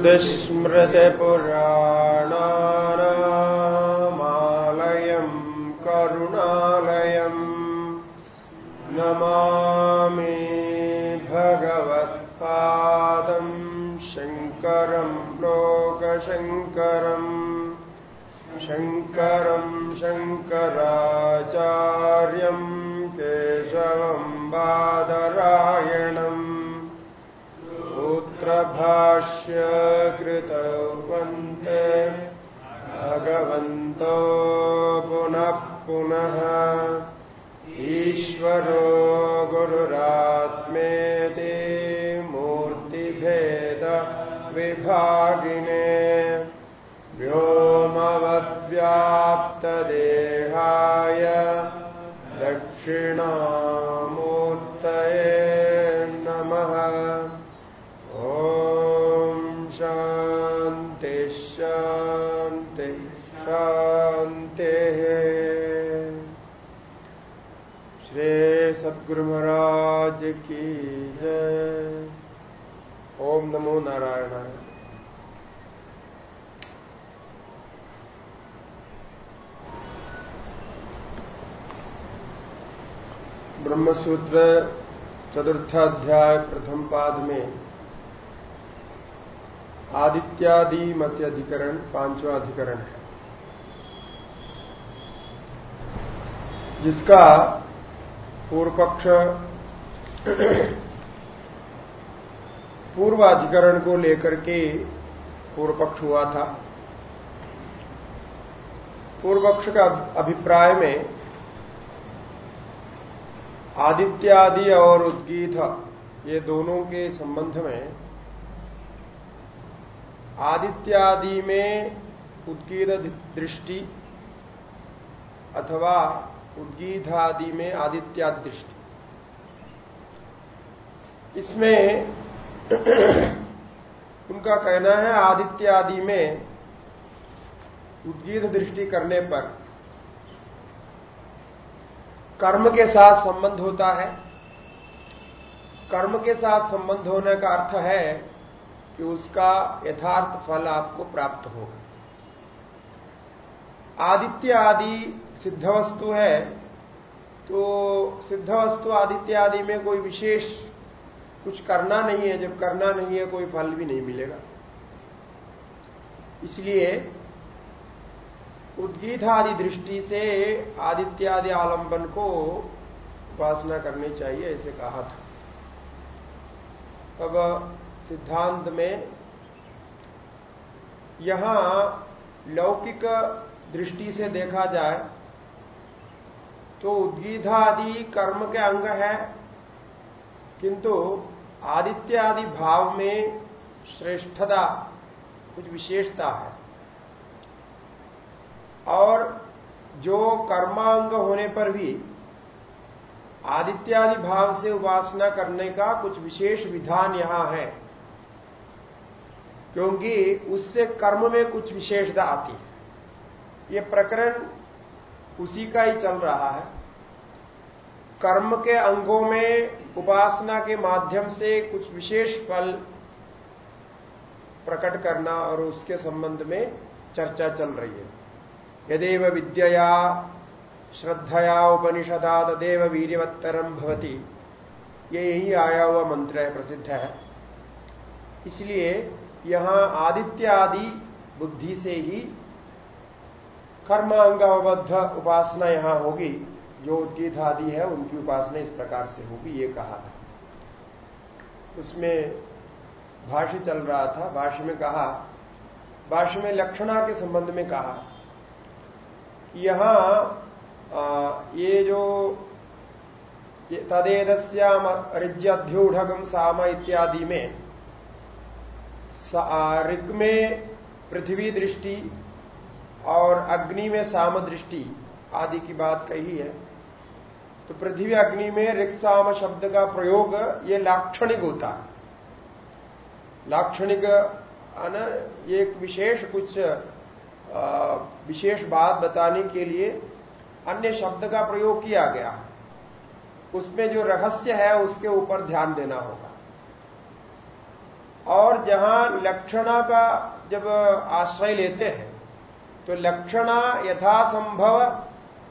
श्रुतिस्मृतिपुराणानामालयम् की जय। ओम नमो नारायणाय। ब्रह्मसूत्र चतुर्थाध्याय प्रथम पाद में आदित्यादि मध्य अधिकरण पांचवा अधिकरण है। जिसका पूर्व पक्ष पूर्व अधिकरण को लेकर के पूर्व पक्ष हुआ था। पूर्व पक्ष का अभिप्राय में आदित्यादि और उद्गीत ये दोनों के संबंध में आदित्यादि में उद्गीत दृष्टि अथवा उद्गीत में आदित्या दृष्टि। इसमें उनका कहना है, आदित्य आदि में उद्गीत दृष्टि करने पर कर्म के साथ संबंध होता है। कर्म के साथ संबंध होने का अर्थ है कि उसका यथार्थ फल आपको प्राप्त होगा। आदित्य आदि सिद्ध वस्तु है तो सिद्ध वस्तु आदित्य आदि में कोई विशेष कुछ करना नहीं है, जब करना नहीं है, कोई फल भी नहीं मिलेगा। इसलिए उद्गीत आदि दृष्टि से आदित्यादि आलंबन को उपासना करनी चाहिए, ऐसे कहा था। अब सिद्धांत में यहाँ लौकिक दृष्टि से देखा जाए तो उद्गीता आदि कर्म के अंग है, किंतु आदित्य आदि भाव में श्रेष्ठता, कुछ विशेषता है। और जो कर्मांग होने पर भी आदित्यादि भाव से उपासना करने का कुछ विशेष विधान यहाँ है, क्योंकि उससे कर्म में कुछ विशेषता आती है। ये प्रकरण उसी का ही चल रहा है। कर्म के अंगों में उपासना के माध्यम से कुछ विशेष फल प्रकट करना और उसके संबंध में चर्चा चल रही है। यदेव विद्यया, श्रद्धया, उपनिषदा, तदेव वीरवत्तरम भवती। ये यही आया हुआ मंत्र है, प्रसिद्ध है। इसलिए यहाँ आदित्य आदि बुद्धि से ही कर्म अंगबद्ध उपासना यहाँ होगी। जो उद्गीत आदि है, उनकी उपासना इस प्रकार से होगी, ये कहा था। उसमें भाष्य चल रहा था। भाष्य में कहा, भाष्य में लक्षणा के संबंध में कहा यहाँ ये जो तदेदस्याम रिज्यध्यूढ़गम साम इत्यादि में ऋग में पृथ्वी दृष्टि और अग्नि में साम दृष्टि आदि की बात कही है। तो पृथ्वी अग्नि में रिक्साम शब्द का प्रयोग ये लाक्षणिक होता है। लाक्षणिक एक विशेष कुछ विशेष बात बताने के लिए अन्य शब्द का प्रयोग किया गया। है उसमें जो रहस्य है, उसके ऊपर ध्यान देना होगा। और जहाँ लक्षणा का जब आश्रय लेते हैं तो लक्षणा यथासंभव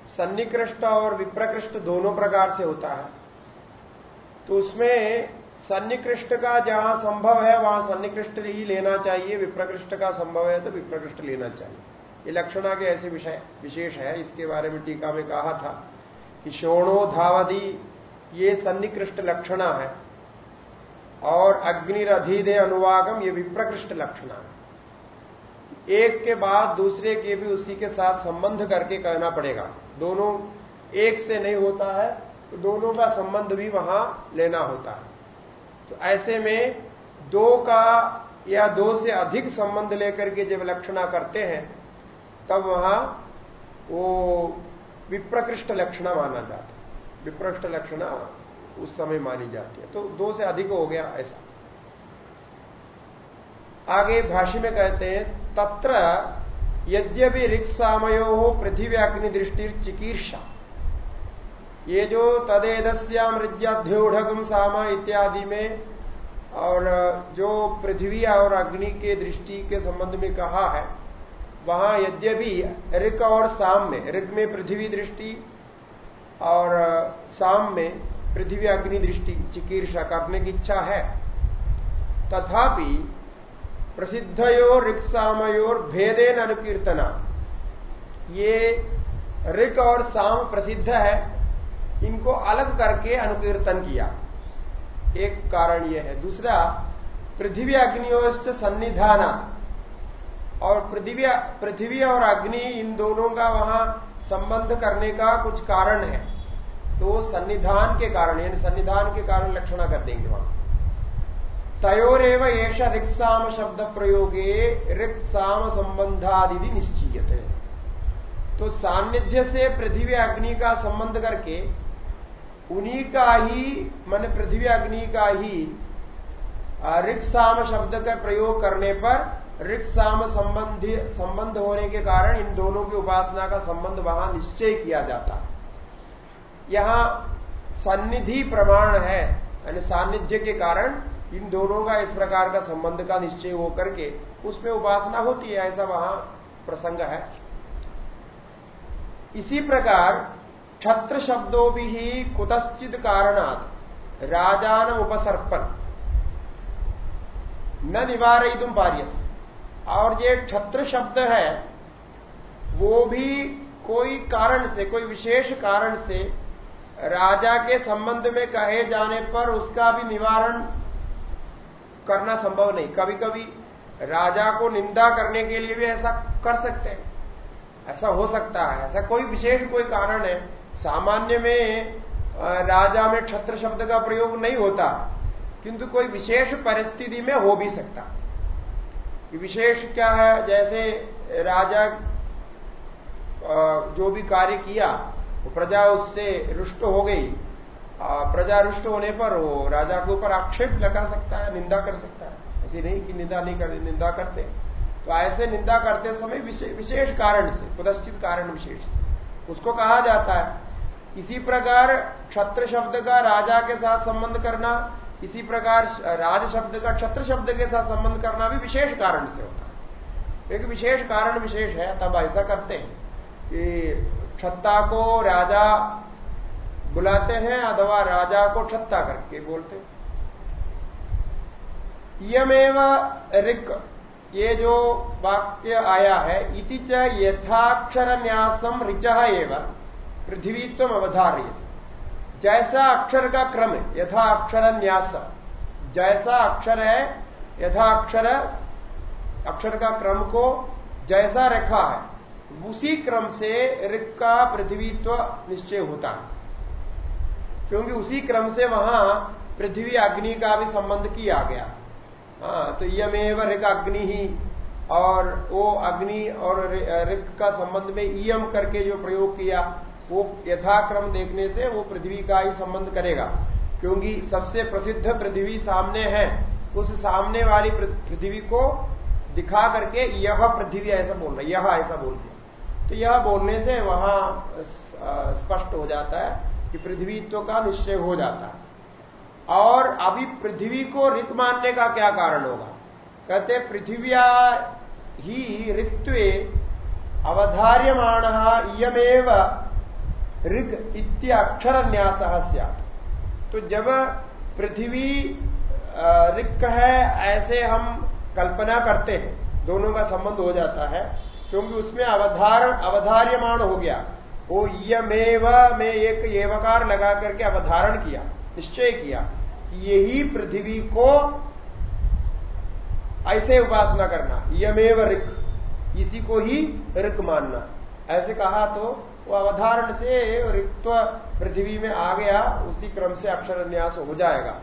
सन्निकृष्ट और विप्रकृष्ट दोनों प्रकार से होता है। तो उसमें सन्निकृष्ट का जहाँ संभव है, वहाँ सन्निकृष्ट ही लेना चाहिए। विप्रकृष्ट का संभव है तो विप्रकृष्ट लेना चाहिए। ये लक्षणा के ऐसे विषय, विशेष है। इसके बारे में टीका में कहा था कि शोणो धावदी ये सन्निकृष्ट लक्षणा है। और अग्निरधीदे अनुवागम, ये विप्रकृष्ट लक्षणा है। एक के बाद दूसरे के भी उसी के साथ संबंध करके कहना पड़ेगा। दोनों एक से नहीं होता है तो दोनों का संबंध भी वहाँ लेना होता है। तो ऐसे में दो का या दो से अधिक संबंध लेकर के जब लक्षणा करते हैं, तब वहाँ वो विप्रकृष्ट लक्षणा माना जाता है। विप्रकृष्ट लक्षणा उस समय मानी जाती है। तो दो से अधिक हो गया ऐसा। आगे भाष्य में कहते हैं, तत्र यद्यपि ऋक्सामयो पृथ्वी दृष्टि चिकीर्षा ये जो तदेदस्या मृज्याध्योढ़गम सामा इत्यादि में, और जो पृथ्वी और अग्नि के दृष्टि के संबंध में कहा है, वहाँ यद्यपि ऋक और साम में ऋग में पृथ्वी दृष्टि और साम में पृथ्वी अग्नि दृष्टि चिकीर्षा करने की इच्छा है। तथापि प्रसिद्धयोर ऋक्सामयोर भेदेन अनुकीर्तना। ये ऋक और साम प्रसिद्ध है। इनको अलग करके अनुकीर्तन किया। एक कारण यह है। दूसरा, पृथ्वी अग्नियोश्च सन्निधान। और पृथ्वी पृथ्वी और अग्नि इन दोनों का वहाँ संबंध करने का कुछ कारण है। तो सन्निधान के कारण, यानी सन्निधान के कारण लक्षणा कर देंगे वहाँ। तयोरव एष ऋक्साम शब्द प्रयोगे ऋक्साम संबंधादि निश्चीयत। है तो सान्निध्य से पृथ्वी अग्नि का संबंध करके, उन्हीं का ही, मन पृथ्वी अग्नि का ही ऋक्साम शब्द का प्रयोग करने पर ऋक्साम संबंधी संबंध होने के कारण इन दोनों की उपासना का संबंध वहाँ निश्चय किया जाता। यहाँ सन्निधि प्रमाण है, यानी सान्निध्य के कारण इन दोनों का इस प्रकार का संबंध का निश्चय होकर के उसमें उपासना होती है, ऐसा वहाँ प्रसंग है। इसी प्रकार छत्र शब्दों भी ही कुतश्चित कारणात राजान उपसर्पण न निवार तुम पार्य और ये छत्र शब्द है, वो भी कोई कारण से, कोई विशेष कारण से राजा के संबंध में कहे जाने पर उसका भी निवारण करना संभव नहीं। कभी कभी राजा को निंदा करने के लिए भी ऐसा कर सकते हैं। ऐसा हो सकता है। ऐसा कोई विशेष कोई कारण है। सामान्य में राजा में छत्र शब्द का प्रयोग नहीं होता। किंतु कोई विशेष परिस्थिति में हो भी सकता। विशेष क्या है? जैसे राजा जो भी कार्य किया, वो प्रजा उससे रुष्ट हो गई। प्रजा रुष्ट होने पर वो राजा के ऊपर आक्षेप लगा सकता है, निंदा कर सकता है। ऐसी नहीं कि निंदा नहीं कर, निंदा करते। तो ऐसे निंदा करते समय विशेष कारण से पुदश्चित कारण विशेष से। उसको कहा जाता है, इसी प्रकार क्षत्र शब्द का राजा के साथ संबंध करना, इसी प्रकार राज शब्द का क्षत्र शब्द के साथ संबंध करना भी विशेष कारण से होता है। एक विशेष कारण विशेष है, तब ऐसा करते हैं कि क्षत्ता को राजा बुलाते हैं अथवा राजा को छत्ता करके बोलते हैं। यमेव ऋक, ये जो वाक्य आया है, इति च यथाक्षर न्यासम ऋच एवं पृथ्वीत्व अवधार्य जैसा अक्षर का क्रम है यथा अक्षर न्यास जैसा अक्षर है यथा अक्षर अक्षर का क्रम को जैसा रखा है, उसी क्रम से ऋक का पृथ्वीत्व निश्चय होता है। क्योंकि उसी क्रम से वहाँ पृथ्वी अग्नि का भी संबंध किया गया। हाँ तो यमेव ऋग अग्नि ही और वो अग्नि और ऋग का संबंध में इयम करके जो प्रयोग किया, वो यथाक्रम देखने से वो पृथ्वी का ही संबंध करेगा। क्योंकि सबसे प्रसिद्ध पृथ्वी सामने है, उस सामने वाली पृथ्वी को दिखा करके यह पृथ्वी ऐसा बोल रहा यह ऐसा बोल दिया। तो यह बोलने से वहाँ स्पष्ट हो जाता है। कि पृथ्वीत्व का निश्चय हो जाता है। और अभी पृथ्वी को ऋत मानने का क्या कारण होगा? कहते पृथ्व्या ही ऋत्वे अवधार्यमाण इयमेव ऋग इत्य अक्षर न्यास तो जब पृथ्वी रिक है, ऐसे हम कल्पना करते हैं, दोनों का संबंध हो जाता है, क्योंकि उसमें अवधार अवधार्यमाण हो गया। वो यमेव में एक एवकार लगा करके अवधारण किया, निश्चय किया कि यही पृथ्वी को ऐसे उपासना करना, यमेव रिक इसी को ही रिक मानना। ऐसे कहा तो वो अवधारण से रिक्त्व पृथ्वी में आ गया, उसी क्रम से अक्षर न्यास हो जाएगा।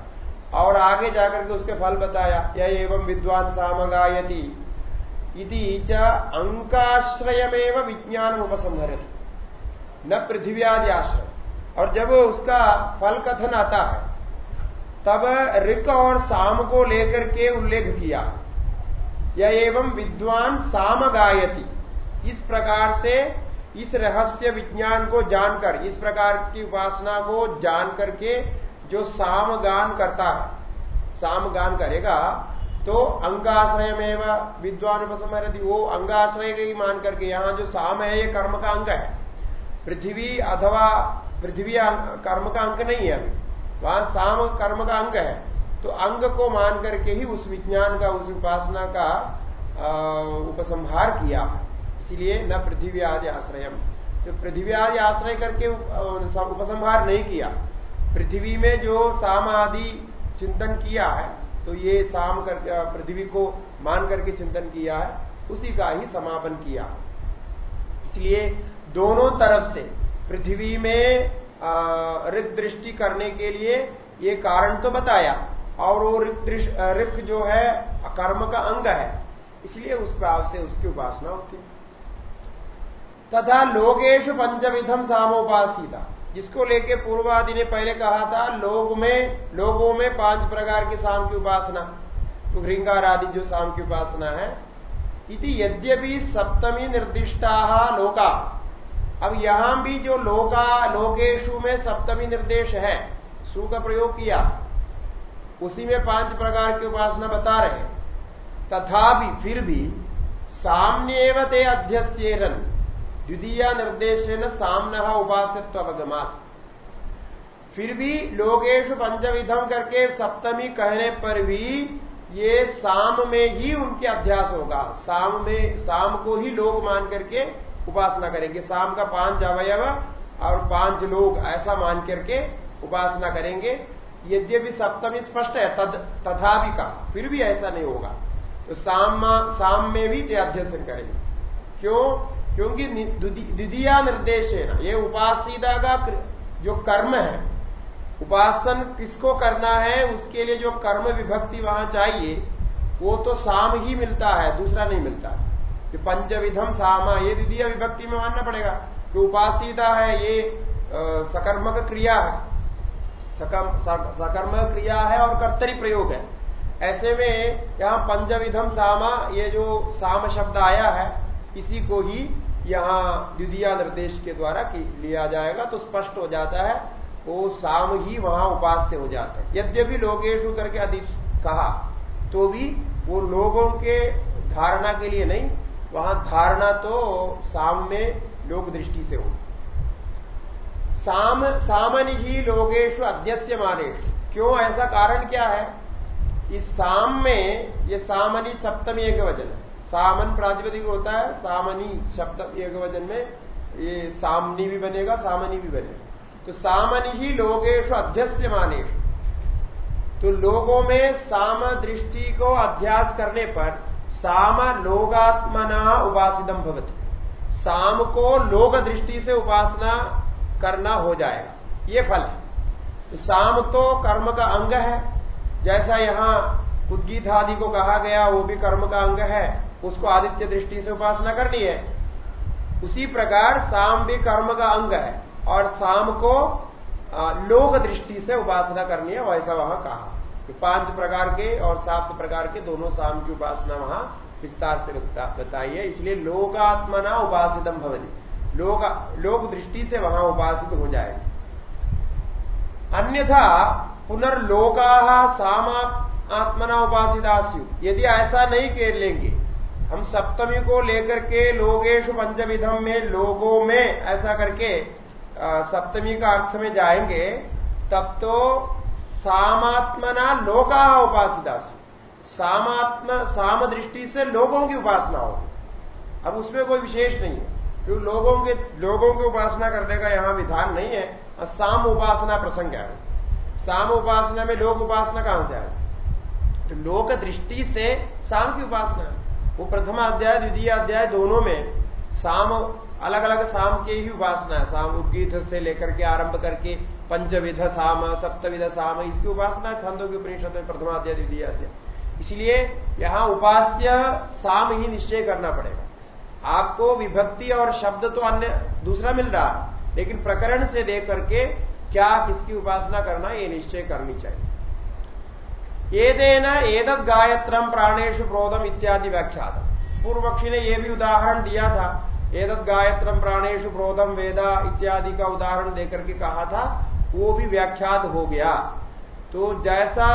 और आगे जाकर के उसके फल बताया, यह एवं विद्वान सामगायती। च अंकाश्रयमेव विज्ञान उपसंहरती न पृथ्वी आदि आश्रय और जब उसका फल कथन आता है, तब ऋक और साम को लेकर के उल्लेख किया। यह एवं विद्वान साम गायती। इस प्रकार से इस रहस्य विज्ञान को जानकर, इस प्रकार की उपासना को जान करके जो साम गान करता है सामगान करेगा तो अंगाश्रय में विद्वान उपसमरती वो अंगाश्रय ही मान करके, यहाँ जो साम है, ये कर्म का अंग है। पृथ्वी अथवा पृथ्वी कर्म का अंक नहीं है। अभी वहाँ साम कर्म का अंग है। तो अंग को मान करके ही उस विज्ञान का, उस उपासना का उपसंहार किया। इसलिए न पृथ्वी आदि आश्रय तो पृथ्वी आदि आश्रय करके उपसंहार नहीं किया। पृथ्वी में जो साम आदि चिंतन किया है तो ये साम कर पृथ्वी को मान करके चिंतन किया है, उसी का ही समापन किया। इसलिए दोनों तरफ़ से, पृथ्वी में ऋग दृष्टि करने के लिए ये कारण तो बताया, और वो ऋख जो है कर्म का अंग है। इसलिए उस भाव से उसकी उपासना होती है। तथा लोकेश पंचविधम सामोपासिता। जिसको लेके पूर्वादि ने पहले कहा था, लोग में, लोगों में पाँच प्रकार की शाम की उपासना। तो श्रृंगार आदि जो शाम की उपासना है, इति यद्यपि सप्तमी निर्दिष्टा लोका। अब यहाँ भी जो लोका, लोकेशु में सप्तमी निर्देश है, सु का प्रयोग किया। उसी में पाँच प्रकार की उपासना बता रहे तथापि फिर भी साम्यव ते अध्यस्येरन, द्वितीय निर्देशन सामना उपासित्व अवगमात। फिर भी लोकेश पंचविधम करके सप्तमी कहने पर भी ये साम में ही उनके अध्यास होगा। साम में, साम को ही लोग मान करके उपासना करेंगे। शाम का पाँच अवयव और पाँच लोग ऐसा मान करके उपासना करेंगे। यद्यपि सप्तमी स्पष्ट है, तद तथा भी कहा फिर भी ऐसा नहीं होगा। तो साम साम में भी अध्ययन करेंगे। क्यों? क्योंकि द्वितीय निर्देश है ना ये उपासिता का जो कर्म है, उपासन किसको करना है, उसके लिए जो कर्म विभक्ति वहाँ चाहिए, वो तो साम ही मिलता है, दूसरा नहीं मिलता। कि पंचविधम सामा, ये द्वितीय विभक्ति में मानना पड़ेगा कि उपासिता है, ये सकर्मक क्रिया है। सकर्म क्रिया है और कर्तरी प्रयोग है। ऐसे में यहाँ पंचविधम सामा, ये जो साम शब्द आया है, इसी को ही यहाँ द्वितीय निर्देश के द्वारा लिया जाएगा तो स्पष्ट हो जाता है, वो साम ही वहाँ उपास्य हो जाता है। यद्यपि लोकेशु करके अधिक कहा तो भी वो लोगों के धारणा के लिए नहीं वहाँ धारणा तो साम में लोक दृष्टि से हो। साम, सामन ही लोकेशु अध्यस्य मानेश क्यों? ऐसा कारण क्या है? इस साम में ये सामनी सप्तमी एक वज़न है। सामन प्रातिपदिक होता है, सामनी शब्द एक वज़न में ये सामनी भी बनेगा, सामनी भी बनेगा। तो सामनी ही लोगेश अध्यस्य मानेश तो लोगों में साम दृष्टि को अध्यास करने पर साम लोगात्मना उपासितम भवती। साम को लोक दृष्टि से उपासना करना हो जाएगा। ये फल है। तो साम तो कर्म का अंग है। जैसा यहाँ उद्गीत आदि को कहा गया, वो भी कर्म का अंग है। उसको आदित्य दृष्टि से उपासना करनी है। उसी प्रकार साम भी कर्म का अंग है। और साम को लोक दृष्टि से उपासना करनी है, वैसा वहाँ कहा। पाँच प्रकार के और सात प्रकार के दोनों साम की उपासना वहाँ विस्तार से बताई है। इसलिए लोकात्मना उपासितम भवनी लोक लोक दृष्टि से वहाँ उपासित हो जाएगी। अन्यथा पुनर्लोका सामा आत्मना उपासिदास्यु यदि ऐसा नहीं कर लेंगे, हम सप्तमी को लेकर के लोगेश पंचविधम में लोगों में ऐसा करके सप्तमी का अर्थ में जाएँगे, तब तो सामात्मना लोका उपासिदास्यु सामात्म साम दृष्टि से लोगों की उपासना होगी अब उसमें कोई विशेष नहीं है। क्योंकि लोगों के, लोगों की उपासना करने का यहाँ विधान नहीं है, और साम उपासना प्रसंग है। साम उपासना में लोक उपासना कहाँ से आए? तो लोक दृष्टि से साम की उपासना है। वो प्रथम अध्याय, द्वितीय अध्याय दोनों में साम अलग अलग साम के ही उपासना है। साम उद्गीत से लेकर के आरंभ करके पंचविध साम, सप्तविध साम, इसकी उपासना छंदों की उपनिषद में प्रथम अध्याय द्वितीय अध्याय इसलिए यहाँ उपास्य साम ही निश्चय करना पड़ेगा। आपको विभक्ति और शब्द तो अन्य, दूसरा मिल रहा है, लेकिन प्रकरण से देख करके क्या, किसकी उपासना करना ये निश्चय करनी चाहिए। देना एदत गायत्रम प्राणेश प्रोदम इत्यादि व्याख्यात। पूर्व पक्षी ने यह भी उदाहरण दिया था। एदत गायत्रम प्राणेश प्रोदम वेदा इत्यादि का उदाहरण देकर के कहा था वो भी व्याख्यात हो गया। तो जैसा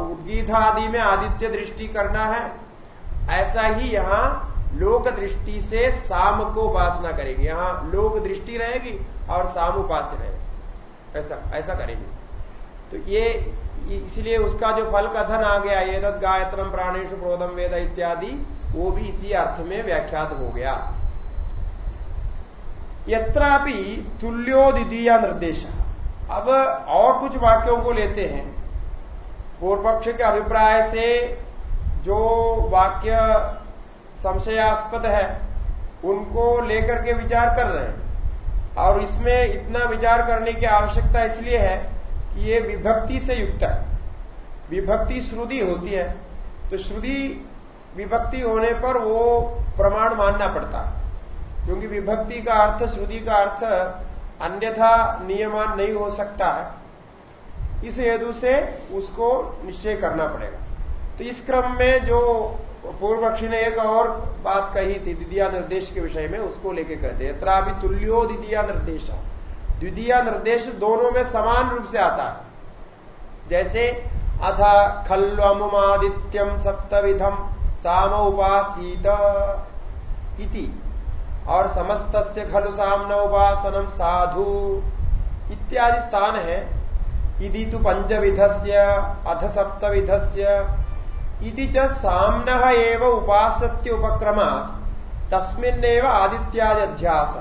उद्गीत आदि में आदित्य दृष्टि करना है, ऐसा ही यहाँ लोक दृष्टि से साम को उपासना करेगी। यहाँ लोक दृष्टि रहेगी और साम उपास रहेगी। ऐसा ऐसा करेंगे। तो ये इसलिए उसका जो फल कथन आ गया ये तद गायत्रम प्राणेश प्रोदम वेद इत्यादि, वो भी इसी अर्थ में व्याख्यात हो गया। यत्रापि तुल्यो द्वितीय निर्देश। अब और कुछ वाक्यों को लेते हैं। पूर्व पक्ष के अभिप्राय से जो वाक्य संशयास्पद है, उनको लेकर के विचार कर रहे हैं। और इसमें इतना विचार करने की आवश्यकता इसलिए है कि ये विभक्ति से युक्त है। विभक्ति श्रुति होती है। तो श्रुति विभक्ति होने पर वो प्रमाण मानना पड़ता है। क्योंकि विभक्ति का अर्थ, श्रुति का अर्थ अन्यथा नियमान नहीं हो सकता है। इस हेतु से उसको निश्चय करना पड़ेगा। तो इस क्रम में जो पूर्व पक्षी ने एक और बात कही थी, द्वितीय निर्देश के विषय में, उसको लेके कहते हैं भी तुल्यो द्वितीय निर्देश। द्वितीय निर्देश दोनों में समान रूप से आता है। जैसे, अथ खल्वमुमादित्यम सप्तविधम साम उपासीत और समस्त खलु सामन उपासनम साधु इत्यादि स्थान है। इति तो पंचविधस्य अथ से इति च सामन एव उपासत्य उपक्रम तस्मिन्नेव आदित्यादि अध्यास।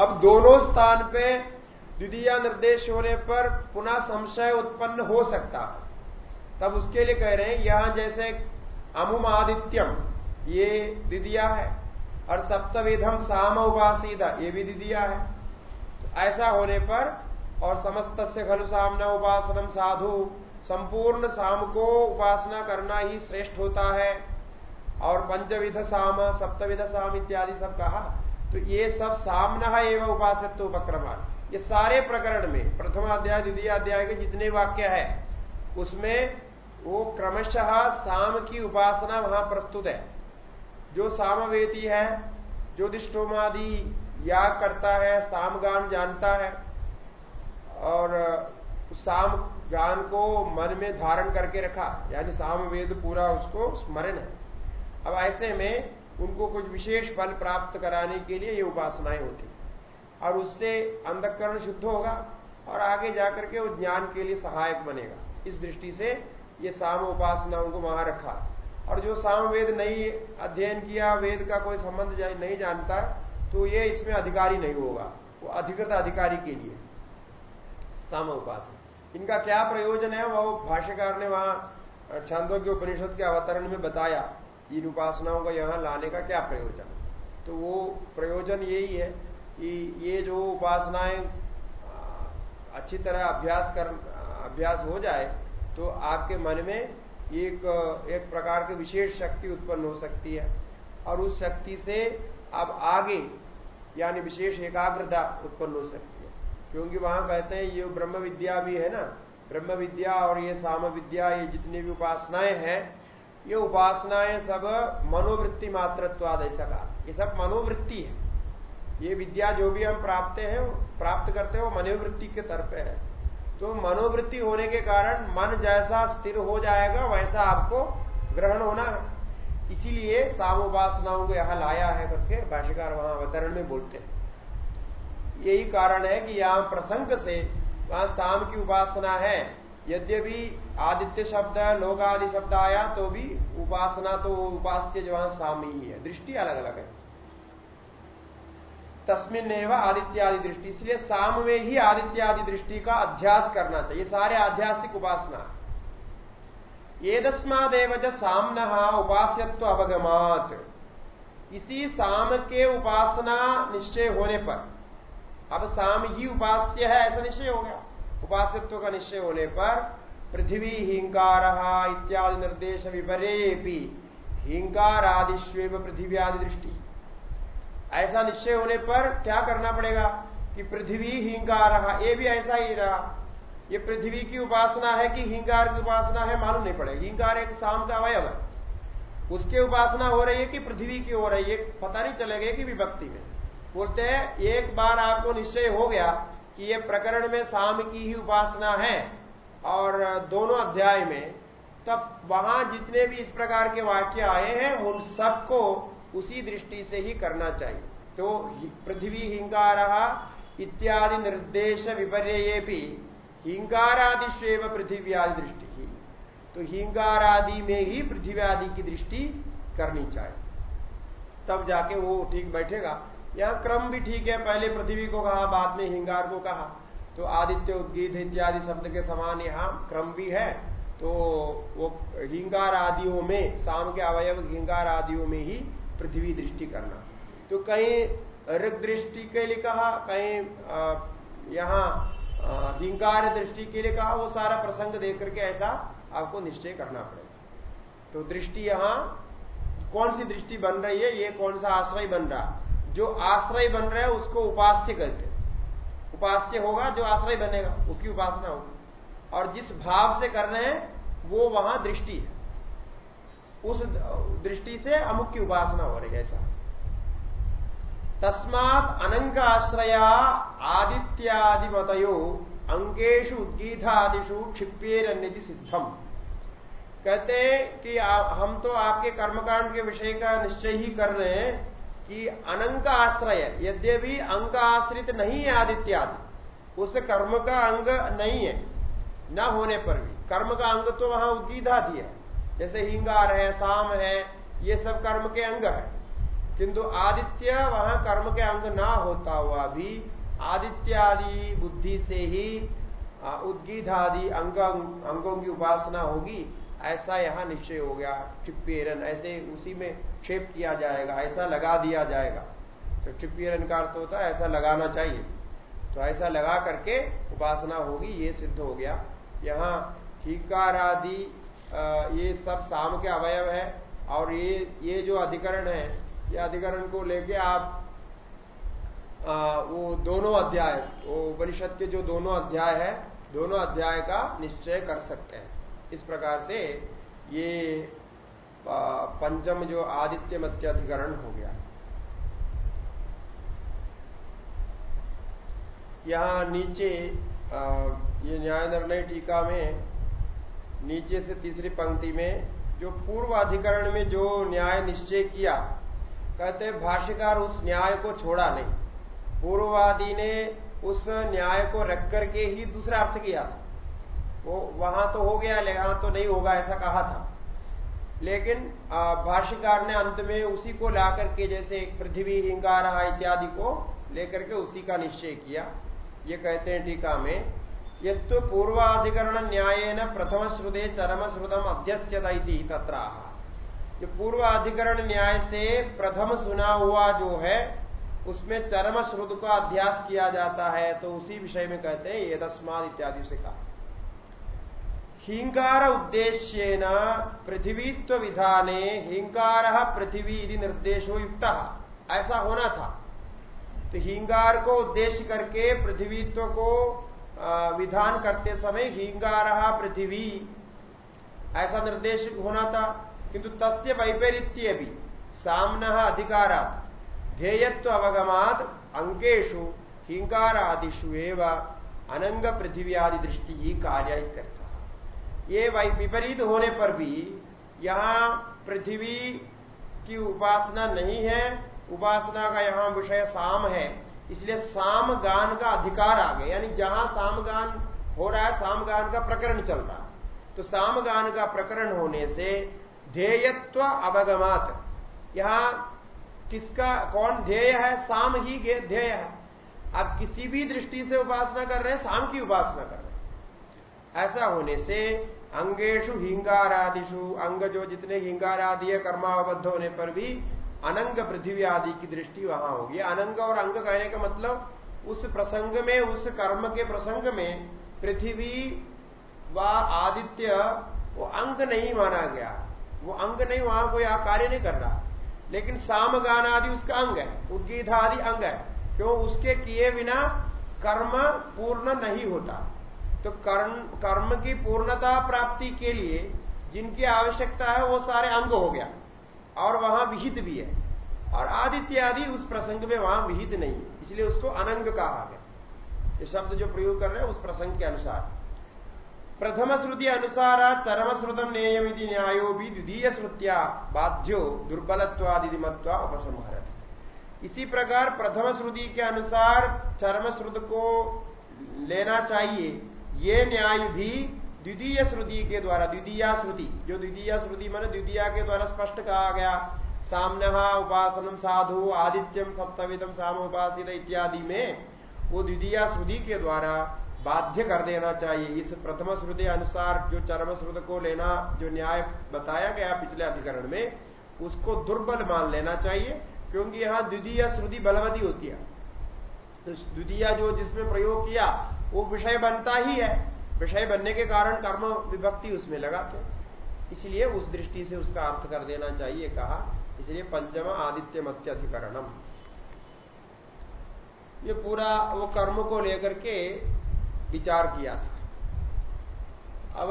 अब दोनों स्थान पे द्वितीय निर्देश होने पर पुनः संशय उत्पन्न हो सकता तब उसके लिए कह रहे हैं, यहाँ जैसे अमुम आदित्यम ये द्वितीया है। और सप्तविधम साम उपासीदा ये भी द्वितीया है। तो ऐसा होने पर, और समस्त से खलु सामना उपासनम साधु, संपूर्ण साम को उपासना करना ही श्रेष्ठ होता है। और पंचविध साम, सप्तविध साम इत्यादि सब कहा तो ये सब सामना एवं उपासत्व उपक्रमा ये सारे प्रकरण में, प्रथम अध्याय, द्वितीय अध्याय के जितने वाक्य है, उसमें वो क्रमशः साम की उपासना वहाँ प्रस्तुत है। जो सामवेदी है, जो दिष्टोमादि याग करता है, सामगान जानता है, और साम ज्ञान को मन में धारण करके रखा, यानी सामवेद पूरा उसको स्मरण है। अब ऐसे में उनको कुछ विशेष फल प्राप्त कराने के लिए ये उपासनाएँ होती और उससे अंधकरण शुद्ध होगा, और आगे जाकर के वो ज्ञान के लिए सहायक बनेगा। इस दृष्टि से ये साम उपासनाओं को वहाँ रखा। और जो साम वेद नहीं अध्ययन किया, वेद का कोई संबंध नहीं जानता तो ये इसमें अधिकारी नहीं होगा। वो अधिकृत अधिकारी के लिए। साम उपासना। इनका क्या प्रयोजन है? वह भाष्यकार ने वहाँ छंदों के उपनिषद के अवतरण में बताया, इन उपासनाओं को यहाँ लाने का क्या प्रयोजन? तो वो प्रयोजन यही है कि ये जो उपासनाएँ अच्छी तरह अभ्यास कर अभ्यास हो जाए तो आपके मन में एक एक प्रकार की विशेष शक्ति उत्पन्न हो सकती है। और उस शक्ति से अब आगे, यानी विशेष एकाग्रता उत्पन्न हो सकती है। क्योंकि वहाँ कहते हैं, ये ब्रह्म विद्या भी है ना? ब्रह्म विद्या और ये साम विद्या, ये जितनी भी उपासनाएँ हैं, ये उपासनाएँ सब मनोवृत्ति मात्रत्वाद ऐसा कहा। ये सब मनोवृत्ति है। ये विद्या जो भी हम प्राप्त हैं, प्राप्त करते हैं, वो मनोवृत्ति के तरफ़ है। तो मनोवृत्ति होने के कारण मन जैसा स्थिर हो जाएगा, वैसा आपको ग्रहण होना है। इसीलिए सामोपासनाओं को यहाँ लाया है करके भाष्यकार वहाँ अवतरण में बोलते हैं। यही कारण है कि यहाँ प्रसंग से वहाँ साम की उपासना है। यद्यपि आदित्य शब्द लोग आदि शब्द आया तो भी उपासना तो उपास्य जो वहाँ साम ही है। दृष्टि अलग अलग है। तस्मिन एवं आदित्यादि दृष्टि। इसलिए साम में ही आदित्यादि दृष्टि का अध्यास करना चाहिए। सारे आध्यात्मिक उपासना। एदस्मादेव सामन उपास्यत्व अवगमात। इसी साम के उपासना निश्चय होने पर। अब साम ही उपास्य है, ऐसा निश्चय हो गया। उपास्यत्व का निश्चय होने पर पृथ्वी हिंकार इत्यादि निर्देश विपरे हिंकार आदिश्वेव पृथ्वी आदि दृष्टि। ऐसा निश्चय होने पर क्या करना पड़ेगा कि पृथ्वी हिंकार ये भी ऐसा ही रहा। ये पृथ्वी की उपासना है कि हिंगार की उपासना है मालूम नहीं पड़ेगा। हिंकार एक शाम का अवयव है। उसकी उपासना हो रही है कि पृथ्वी की हो रही है। पता नहीं चलेगा कि विभक्ति में। बोलते हैं, एक बार आपको निश्चय हो गया कि ये प्रकरण में शाम की ही उपासना है और दोनों अध्याय में, तब वहाँ जितने भी इस प्रकार के वाक्य आए हैं, उन सबको उसी दृष्टि से ही करना चाहिए। तो पृथ्वी हिंकार इत्यादि निर्देश विपर्य भी हिंगारादिश्व पृथ्वी आदि दृष्टि। ही तो हिंगारादि में ही पृथ्वी आदि की दृष्टि करनी चाहिए। तब जाके वो ठीक बैठेगा। यह क्रम भी ठीक है, पहले पृथ्वी को कहा, बाद में हिंगार को कहा। तो आदित्य उद्गीत इत्यादि शब्द के समान यहाँ क्रम भी है। तो वो हिंगार आदियों में शाम के अवयव हिंगार आदियों में ही पृथ्वी दृष्टि करना। तो कहीं ऋग दृष्टि के लिए कहा, कहीं यहाँ हिंकार दृष्टि के लिए कहा, वो सारा प्रसंग देख करके ऐसा आपको निश्चय करना पड़ेगा। तो दृष्टि यहाँ, कौन सी दृष्टि बन रही है, ये कौन सा आश्रय बन रहा? जो आश्रय बन रहा है, उसको उपास्य कहते उपास्य होगा, जो आश्रय बनेगा, उसकी उपासना होगी। और जिस भाव से कर रहे हैं, वो वहाँ दृष्टि है। उस दृष्टि से अमुक की उपासना हो रही है ऐसा। तस्मात अनंग आश्रया आदित्यादि मतयो अंगेशु उद्गीतादिशु क्षिप्येरण्य सिद्धम। कहते कि आ, हम तो आपके कर्मकांड के विषय का निश्चय ही कर रहे हैं कि अनंग आश्रय यद्यपि अंग आश्रित नहीं है आदित्यादि उस कर्म का अंग नहीं है न होने पर भी। कर्म का अंग तो वहाँ उद्गीधादि है। जैसे हिंगार है, साम है, ये सब कर्म के अंग है। किंतु आदित्य वहाँ कर्म के अंग ना होता हुआ भी आदित्यादि बुद्धि से ही उद्गीधादि अंग, अंगों की उपासना होगी, ऐसा यहाँ निश्चय हो गया चिप्पेरन ऐसे उसी में क्षेप किया जाएगा, ऐसा लगा दिया जाएगा। तो चिप्पेरन का अर्थ होता है, ऐसा लगाना चाहिए। तो ऐसा लगा करके उपासना होगी, ये सिद्ध हो गया। यहाँ हिकार आदि ये सब साम के अवयव है और ये ये जो अधिकरण है ये अधिकरण को लेके आप आ, वो दोनों अध्याय वो उपनिषद के जो दोनों अध्याय है दोनों अध्याय का निश्चय कर सकते हैं। इस प्रकार से ये पंचम जो आदित्य मत्याधिकरण हो गया। यहाँ नीचे आ, ये न्याय निर्णय टीका में नीचे से तीसरी पंक्ति में जो पूर्व अधिकरण में जो न्याय निश्चय किया, कहते भाष्यकार उस न्याय को छोड़ा नहीं। पूर्ववादी ने उस न्याय को रख करके ही दूसरा अर्थ किया था। वो वहाँ तो हो गया यहाँ तो नहीं होगा, ऐसा कहा था। लेकिन भाष्यकार ने अंत में उसी को ला करके, जैसे एक पृथ्वी, हिंगारा इत्यादि को लेकर के उसी का निश्चय किया। ये कहते हैं, टीका में ये तो पूर्वाधिकरण न्याय न प्रथम श्रुदे चरम श्रुतम अध्यस्यती तथा ये पूर्वाधिकरण न्याय से प्रथम सुना हुआ जो है, उसमें चरम श्रुत का अध्यास किया जाता है तो उसी विषय में कहते हैं ये तस्माद इत्यादि से कहा। हिंकार उद्देश्य न पृथ्वीत्व विधाने हिंकार पृथ्वी यदि निर्देशो युक्त। ऐसा होना था। तो हिंगार को उद्देश्य करके पृथ्वीत्व को विधान करते समय हिंगार पृथ्वी। ऐसा निर्देश होना था, किंतु तस्य वैपरीत्य भी सामना अधिकारा ध्येयत्व अवगमात अंकेशु हिंकार आदिशु एवं अनंग पृथ्वी आदि दृष्टि ही कार्य करता। ये विपरीत होने पर भी यहाँ पृथ्वी की उपासना नहीं है। उपासना का यहाँ विषय साम है। इसलिए सामगान का अधिकार आ गया। यानी जहाँ सामगान हो रहा है, सामगान का प्रकरण चल रहा है। तो सामगान का प्रकरण होने से ध्येयत्व अवगमात। यहाँ किसका, कौन ध्येय है? साम ही ध्येय है। आप किसी भी दृष्टि से उपासना कर रहे हैं, साम की उपासना कर रहे हैं। ऐसा होने से अंगेशु हिंगारादिशु अंग जो जितने हिंगारादि कर्मावबद्ध होने पर भी अनंग पृथ्वी आदि की दृष्टि वहाँ होगी। अनंग और अंग कहने का मतलब उस प्रसंग में, उस कर्म के प्रसंग में पृथ्वी व आदित्य वो अंग नहीं माना गया। वो अंग नहीं, वहाँ कोई कार्य नहीं कर रहा। लेकिन साम गान आदि उसका अंग है। उद्गीत आदि अंग है। क्यों? उसके किए बिना कर्म पूर्ण नहीं होता। तो कर्म कर्म की पूर्णता प्राप्ति के लिए जिनकी आवश्यकता है वो सारे अंग हो गया। और वहाँ विहित भी है। और आदित्य आदि उस प्रसंग में वहाँ विहित नहीं। है इसलिए उसको अनंग कहा गया। ये शब्द जो प्रयोग कर रहे हैं, उस प्रसंग के अनुसार। प्रथम श्रुति अनुसार चरम श्रुतम नेयम न्यायो भी द्वितीय श्रुतिया बाध्यो दुर्बलत्वादि मत्वा उपसंहार इसी प्रकार प्रथम श्रुति के अनुसार चरम श्रुत को लेना चाहिए। ये न्याय भी द्वितीय श्रुति के द्वारा, द्वितीय श्रुति, जो द्वितीय श्रुति मैंने द्वितीय के द्वारा स्पष्ट कहा गया, सामने उपासनम साधु आदित्यम सप्तविदम साम उपासित इत्यादि में, वो द्वितीय श्रुति के द्वारा बाध्य कर देना चाहिए। इस प्रथम श्रुति अनुसार जो चरम श्रुत को लेना, जो न्याय बताया गया पिछले अधिकरण में, उसको दुर्बल मान लेना चाहिए, क्योंकि यहाँ द्वितीय श्रुति बलवती होती है। तो द्वितीय जो जिसमें प्रयोग किया, वो विषय बनता ही है। विषय बनने के कारण कर्म विभक्ति उसमें लगाते इसलिए उस दृष्टि से उसका अर्थ कर देना चाहिए कहा। इसलिए पंचम आदित्य मत्य अधिकरणम ये पूरा वो कर्म को लेकर के विचार किया था। अब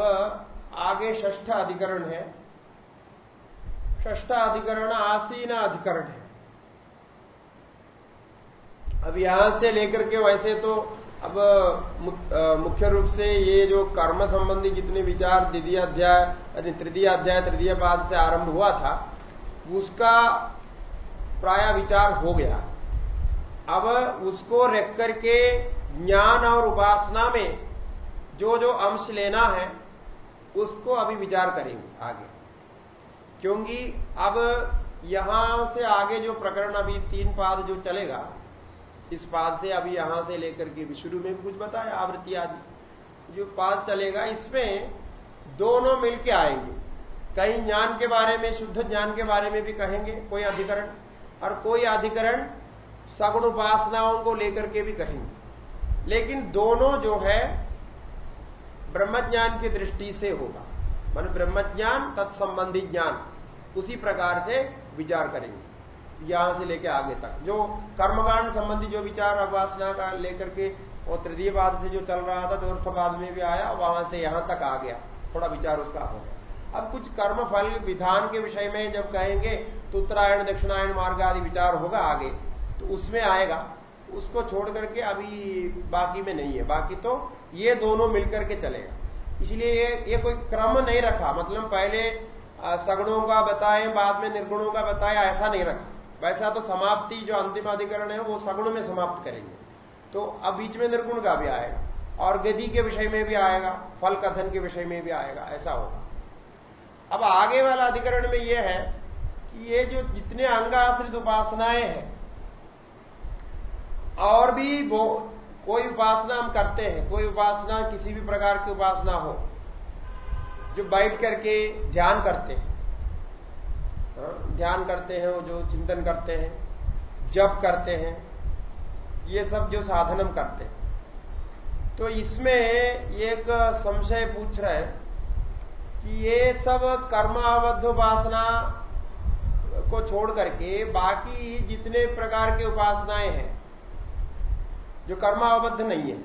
आगे ष्ठ अधिकरण है। ष्ठ अधिकरण आसीन अधिकरण है। अब यहाँ से लेकर के वैसे तो अब मुख्य रूप से ये जो कर्म संबंधी जितने विचार द्वितीय अध्याय तृतीय अध्याय, तृतीय पाद से आरंभ हुआ था, उसका प्राय विचार हो गया। अब उसको रख करके ज्ञान और उपासना में जो जो अंश लेना है, उसको अभी विचार करेंगे आगे। क्योंकि अब यहाँ से आगे जो प्रकरण अभी तीन पाद जो चलेगा इस पाद से, अभी यहाँ से लेकर के भी शुरू में भी कुछ बताया, आवृत्ति आदि। जो पाद चलेगा, इसमें दोनों मिलके आएँगे। कहीं ज्ञान के बारे में, शुद्ध ज्ञान के बारे में भी कहेंगे, कोई अधिकरण, और कोई अधिकरण सगुण उपासनाओं को लेकर के भी कहेंगे। लेकिन दोनों जो है, ब्रह्मज्ञान की दृष्टि से होगा। मान ब्रह्मज्ञान, तत्संबंधी ज्ञान, उसी प्रकार से विचार करेंगे। यहाँ से लेकर आगे तक। जो कर्मकांड संबंधी जो विचार उपासना का लेकर के और तृतीय बाद से जो चल रहा था चतुर्थ बाद में भी आया वहाँ से यहाँ तक आ गया। थोड़ा विचार उसका हो गया। अब कुछ कर्म फल विधान के विषय में जब कहेंगे तो उत्तरायण दक्षिणायण मार्ग आदि विचार होगा आगे। तो उसमें आएगा। उसको छोड़ करके अभी बाकी में नहीं है। बाकी तो ये दोनों मिलकर के चलेगा। इसलिए ये, ये कोई क्रम नहीं रखा। मतलब पहले सगुणों का बताए बाद में निर्गुणों का बताया ऐसा नहीं रखा। वैसा तो समाप्ति जो अंतिम अधिकरण है वो सगुण में समाप्त करेंगे। तो अब बीच में निर्गुण का भी आएगा। और गति के विषय में भी आएगा फल कथन के विषय में भी आएगा ऐसा होगा। अब आगे वाला अधिकरण में यह है कि ये जो जितने अंग आश्रित उपासनाएँ हैं और भी वो कोई उपासना हम करते हैं कोई उपासना किसी भी प्रकार की उपासना हो जो बैठ करके ध्यान करते हाँ, ध्यान करते हैं जो चिंतन करते हैं, जप करते हैं, ये सब जो साधनम करते हैं। तो इसमें एक संशय पूछ रहे हैं कि ये सब कर्मावद्ध उपासना को छोड़ करके बाकी जितने प्रकार के उपासनाएँ हैं, जो कर्मावबद्ध नहीं है,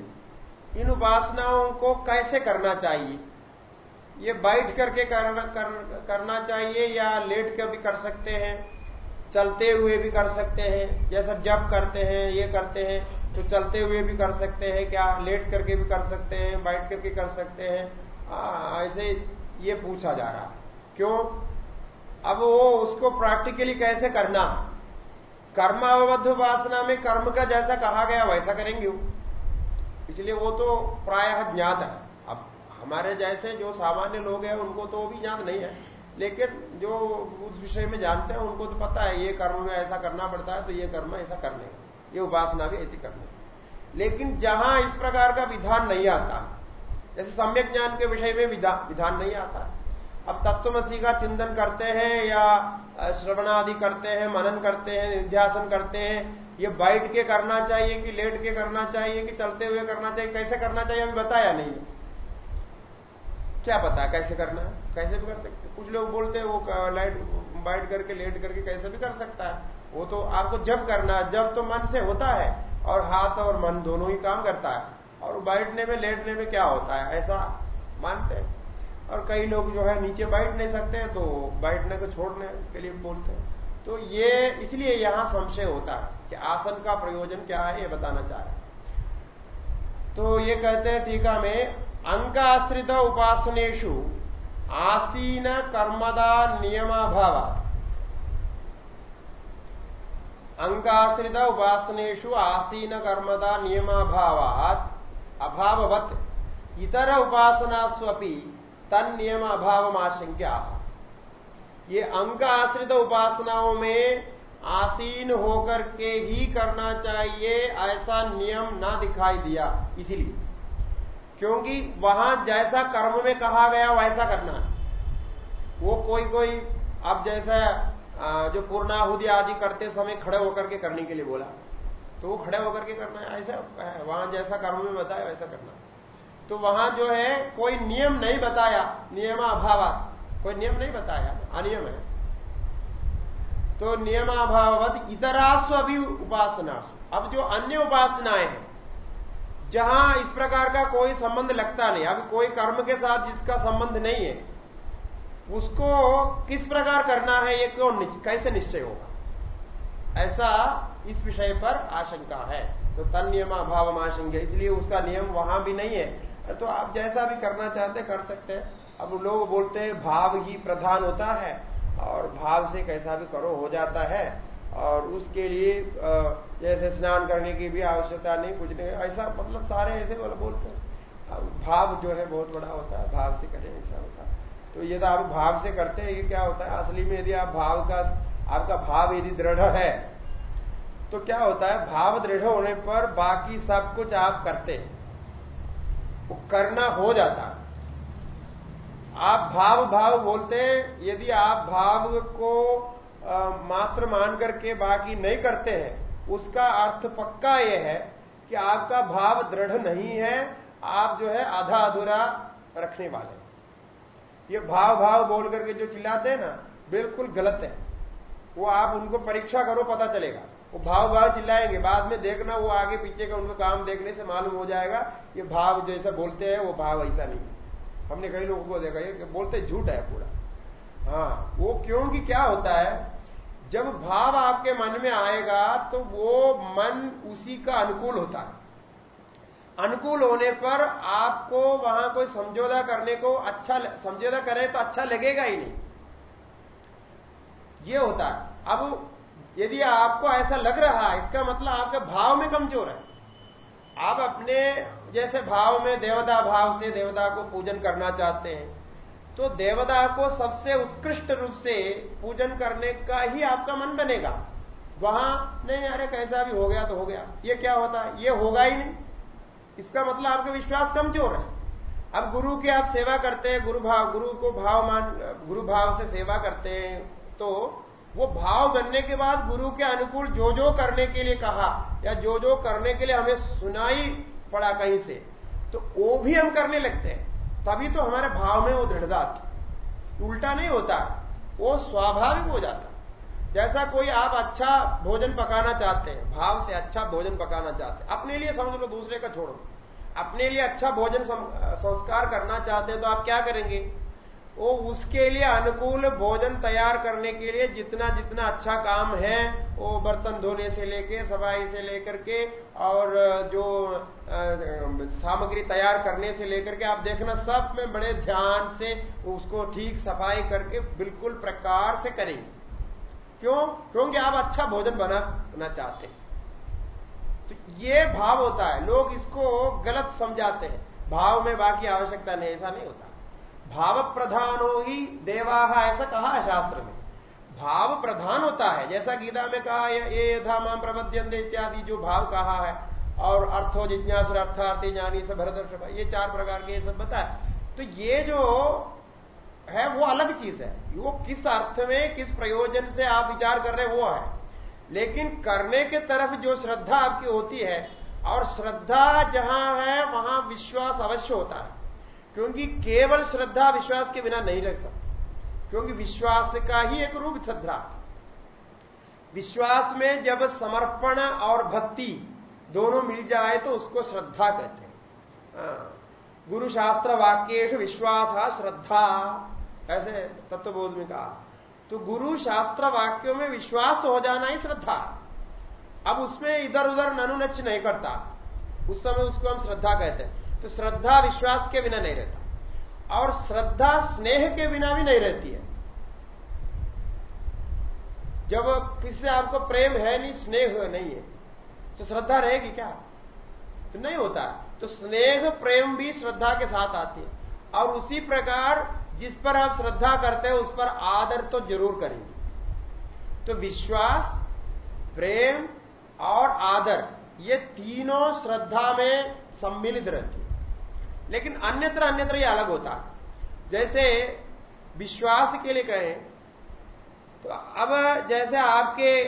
इन उपासनाओं को कैसे करना चाहिए? ये बैठ करके करना कर, करना चाहिए या लेट कर भी कर सकते हैं चलते हुए भी कर सकते हैं जैसा जब करते हैं ये करते हैं तो चलते हुए भी कर सकते हैं क्या लेट करके भी कर सकते हैं बैठ करके कर सकते हैं। ऐसे ये पूछा जा रहा है। क्यों? अब वो उसको प्रैक्टिकली कैसे करना? कर्मावबद्ध उपासना में कर्म का जैसा कहा गया वैसा करेंगे इसलिए वो तो प्रायः ज्ञात है। हमारे जैसे जो सामान्य लोग हैं, उनको तो भी ज्ञान नहीं है। लेकिन जो उस विषय में जानते हैं, उनको तो पता है, ये कर्म में ऐसा करना पड़ता है तो ये कर्म ऐसा कर लेंगे ये उपासना भी ऐसी करनी लेकिन जहाँ इस प्रकार का विधान नहीं आता, जैसे सम्यक ज्ञान के विषय में विधान नहीं आता। अब तत्वमसी का चिंतन करते हैं, या श्रवणादि करते हैं, मनन करते हैं, निध्यासन करते हैं, ये बैठ के करना चाहिए कि लेट के करना चाहिए कि चलते हुए करना चाहिए, कैसे करना चाहिए, अभी बताया नहीं। क्या पता कैसे करना है? कैसे भी कर सकते कुछ लोग बोलते हैं, वो लाइट बैठ करके, लेट करके कैसे भी कर सकता है। वो तो आपको जब करना है, जब तो मन से होता है और हाथ और मन दोनों ही काम करता है। और बैठने में, लेटने में क्या होता है? ऐसा मानते हैं। और कई लोग जो है, नीचे बैठ नहीं सकते तो बैठने को छोड़ने के लिए बोलते हैं। तो ये इसलिए यहाँ संशय होता है कि आसन का प्रयोजन क्या है, ये बताना चाह रहे तो ये कहते हैं, टीका में अंकाश्रित उपासनेशु आसीन कर्मदा नियमाभाव। अंकाश्रित उपासनेशु आसीन कर्मदा नियमाभावात अभाववत। इतर उपासनास्वपि तन नियम अभाव आशंका ये अंक आश्रित उपासनाओं में आसीन होकर के ही करना चाहिए, ऐसा नियम ना दिखाई दिया, इसीलिए। क्योंकि वहाँ जैसा कर्म में कहा गया, वैसा करना है। वो कोई कोई अब जैसा जो पूर्णाहुदी आदि करते समय खड़े होकर के करने के लिए बोला। तो वो खड़े होकर के करना है, ऐसा है। वहाँ जैसा कर्म में बताया, वैसा करना तो वहाँ जो है, कोई नियम नहीं बताया नियम अभाव कोई नियम नहीं बताया, अनियम है। तो नियमाभावत इतरास्व अभी उपासना अब जो अन्य उपासनाएँ हैं जहाँ इस प्रकार का कोई संबंध लगता नहीं। अभी कोई कर्म के साथ जिसका संबंध नहीं है, उसको किस प्रकार करना है, ये क्यों कैसे निश्चय होगा? ऐसा इस विषय पर आशंका है। तो तन नियमाभाव आशंका इसलिए उसका नियम वहाँ भी नहीं है। तो आप जैसा भी करना चाहते कर सकते हैं। अब लोग बोलते हैं, भाव ही प्रधान होता है, और भाव से कैसा भी करो, हो जाता है। और उसके लिए जैसे स्नान करने की भी आवश्यकता नहीं कुछ नहीं ऐसा मतलब सारे ऐसे वाले बोलते हैं। भाव जो है बहुत बड़ा होता है, भाव से करें, ऐसा होता है। तो यदि आप भाव से करते हैं, ये क्या होता है? असली में यदि आप भाव का, आपका भाव यदि दृढ़ है तो क्या होता है? भाव दृढ़ होने पर बाकी सब कुछ आप करते वो करना हो जाता आप भाव भाव बोलते हैं, यदि आप भाव को मात्र मान करके बाकी नहीं करते हैं। उसका अर्थ पक्का यह है कि आपका भाव दृढ़ नहीं है, आप जो है आधा अधूरा रखने वाले ये भाव भाव बोल करके जो चिल्लाते हैं ना, बिल्कुल गलत है। वो आप उनको परीक्षा करो, पता चलेगा। वो भाव भाव चिल्लाएँगे, बाद में देखना, वो आगे पीछे का उनको काम देखने से मालूम हो जाएगा ये भाव जैसा बोलते हैं, वो भाव ऐसा नहीं हमने कई लोगों को देखा, ये बोलते झूठ है पूरा। हाँ वो क्योंकि क्या होता है जब भाव आपके मन में आएगा तो वो मन उसी का अनुकूल होता है। अनुकूल होने पर आपको वहाँ कोई समझौता करने को अच्छा समझौता करे तो अच्छा लगेगा ही नहीं। ये होता है। अब यदि आपको ऐसा लग रहा है, इसका मतलब आपके भाव में कमज़ोर है। आप अपने जैसे भाव में देवता भाव से देवता को पूजन करना चाहते हैं तो देवता को सबसे उत्कृष्ट रूप से पूजन करने का ही आपका मन बनेगा। वहाँ, नहीं, अरे कैसा भी हो गया तो हो गया। ये क्या होता है? ये होगा ही नहीं। इसका मतलब आपका विश्वास कमज़ोर है। अब गुरु की आप सेवा करते हैं, गुरु भाव, गुरु को भाव मान, गुरु भाव से सेवा करते हैं तो वो भाव बनने के बाद गुरु के अनुकूल जो जो करने के लिए कहा, या जो जो करने के लिए हमें सुनाई पड़ा कहीं से तो वो भी हम करने लगते हैं। तभी तो हमारे भाव में वो दृढ़ता उल्टा नहीं होता, वो स्वाभाविक हो जाता। जैसा कोई आप अच्छा भोजन पकाना चाहते हैं, भाव से अच्छा भोजन पकाना चाहते हैं, अपने लिए समझ लो, दूसरे का छोड़ो। अपने लिए अच्छा भोजन संस्कार करना चाहते हैं तो आप क्या करेंगे? वो उसके लिए अनुकूल भोजन तैयार करने के लिए जितना जितना अच्छा काम है, वो बर्तन धोने से लेके, सफ़ाई से लेकर के और जो सामग्री तैयार करने से लेकर के आप देखना सब में बड़े ध्यान से उसको ठीक सफ़ाई करके बिल्कुल प्रकार से करेंगे क्यों? क्योंकि आप अच्छा भोजन बनाना चाहते हैं। तो ये भाव होता है। लोग इसको गलत समझाते हैं। भाव में बाकी आवश्यकता नहीं, ऐसा नहीं होता। भाव प्रधानो ही देवाह ऐसा कहा है शास्त्र में। भाव प्रधान होता है, जैसा गीता में कहा है, ये यथा माम प्रबद्यंत इत्यादि जो भाव कहा है, और अर्थो जिज्ञास अर्थार्थी ज्ञानी से भरत ये चार प्रकार के ये सब बताए। तो ये जो है, वो अलग चीज़ है। वो किस अर्थ में, किस प्रयोजन से आप विचार कर रहे हैं, वो है। लेकिन करने के तरफ़ जो श्रद्धा आपकी होती है, और श्रद्धा जहाँ है, वहाँ विश्वास अवश्य होता है। क्योंकि केवल श्रद्धा विश्वास के बिना नहीं रह सकती। क्योंकि विश्वास का ही एक रूप श्रद्धा। विश्वास में जब समर्पण और भक्ति दोनों मिल जाए तो उसको श्रद्धा कहते हैं। हाँ। गुरु शास्त्र वाक्येश विश्वास श्रद्धा, ऐसे तत्वबोध में कहा। तो गुरु शास्त्र वाक्यों में विश्वास हो जाना ही श्रद्धा। अब उसमें इधर उधर ननुनच नहीं करता। उस समय उसको हम श्रद्धा कहते हैं। तो श्रद्धा विश्वास के बिना नहीं रहता। और श्रद्धा स्नेह के बिना भी नहीं रहती है। जब किसी आपको प्रेम है नहीं, स्नेह नहीं है तो श्रद्धा रहेगी क्या? तो नहीं होता। तो स्नेह, प्रेम भी श्रद्धा के साथ आती है। और उसी प्रकार जिस पर आप श्रद्धा करते हैं, उस पर आदर तो ज़रूर करेंगे। तो विश्वास, प्रेम और आदर, ये तीनों श्रद्धा में सम्मिलित रहती है। लेकिन अन्यत्र अन्यत्र यह अलग होता। है जैसे विश्वास के लिए कहें तो अब जैसे आपके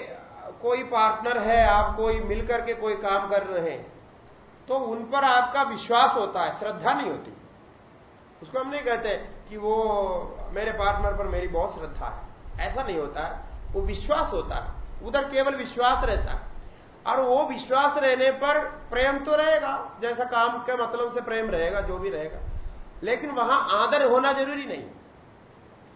कोई पार्टनर है, आप कोई मिलकर के कोई काम कर रहे हैं तो उन पर आपका विश्वास होता है, श्रद्धा नहीं होती। उसको हम नहीं कहते कि वो मेरे पार्टनर पर मेरी बहुत श्रद्धा है। ऐसा नहीं होता है। वो विश्वास होता है। उधर केवल विश्वास रहता है। और वो विश्वास रहने पर प्रेम तो रहेगा, जैसा काम के मतलब से प्रेम रहेगा, जो भी रहेगा। लेकिन वहाँ आदर होना ज़रूरी नहीं।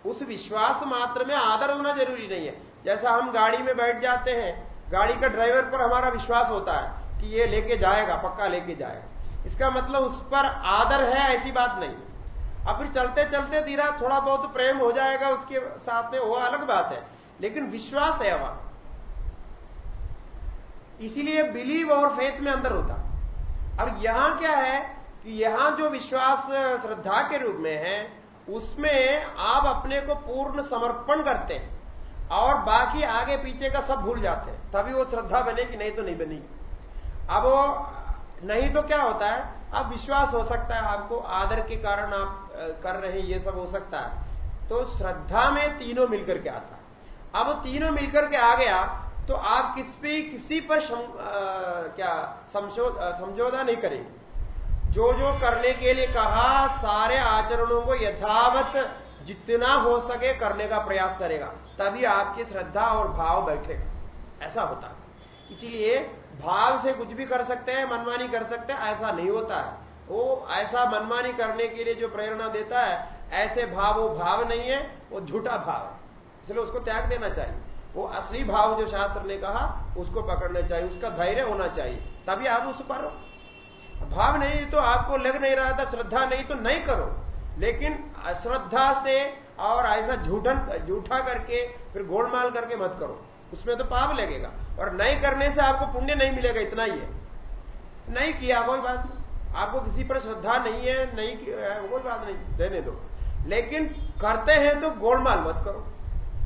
उस विश्वास मात्र में आदर होना ज़रूरी नहीं है। जैसा हम गाड़ी में बैठ जाते हैं, गाड़ी का ड्राइवर पर हमारा विश्वास होता है कि ये लेके जाएगा, पक्का लेके जाएगा। इसका मतलब उस पर आदर है, ऐसी बात नहीं। अब फिर चलते चलते धीरा, थोड़ा बहुत प्रेम हो जाएगा, उसके साथ में वो अलग बात है। लेकिन विश्वास है वहाँ। इसीलिए बिलीव और फेथ में अंदर होता। अब यहाँ क्या है कि यहाँ जो विश्वास, श्रद्धा के रूप में है, उसमें आप अपने को पूर्ण समर्पण करते हैं और बाकी आगे पीछे का सब भूल जाते हैं। तभी वो श्रद्धा बनेगी नहीं तो नहीं बनेगी अब वो नहीं तो क्या होता है? अब विश्वास हो सकता है आपको, आदर के कारण आप कर रहे हैं, ये सब हो सकता है। तो श्रद्धा में तीनों मिलकर के आता है। अब तीनों मिलकर के आ गया तो आप किस भी किसी पर शम, आ, क्या समझौता नहीं करेंगे। जो जो करने के लिए कहा सारे आचरणों को यथावत जितना हो सके करने का प्रयास करेगा तभी आपकी श्रद्धा और भाव बैठेगा। ऐसा होता है। इसीलिए भाव से कुछ भी कर सकते हैं मनमानी कर सकते हैं ऐसा नहीं होता है। वो ऐसा मनमानी करने के लिए जो प्रेरणा देता है ऐसे भाव वो भाव नहीं है वो झूठा भाव है। इसलिए उसको त्याग देना चाहिए। वो असली भाव जो शास्त्र ने कहा, उसको पकड़ना चाहिए, उसका धैर्य होना चाहिए। तभी आप उस पर भाव नहीं तो आपको लग नहीं रहा था, श्रद्धा नहीं तो नहीं करो। लेकिन अश्रद्धा से और ऐसा झूठन, झूठा करके, फिर गोलमाल करके मत करो। उसमें तो पाप लगेगा। और नहीं करने से आपको पुण्य नहीं मिलेगा, इतना ही है। नहीं किया, कोई बात नहीं। आपको किसी पर श्रद्धा नहीं है, नहीं कोई बात नहीं, देने दो। लेकिन करते हैं तो गोलमाल मत करो।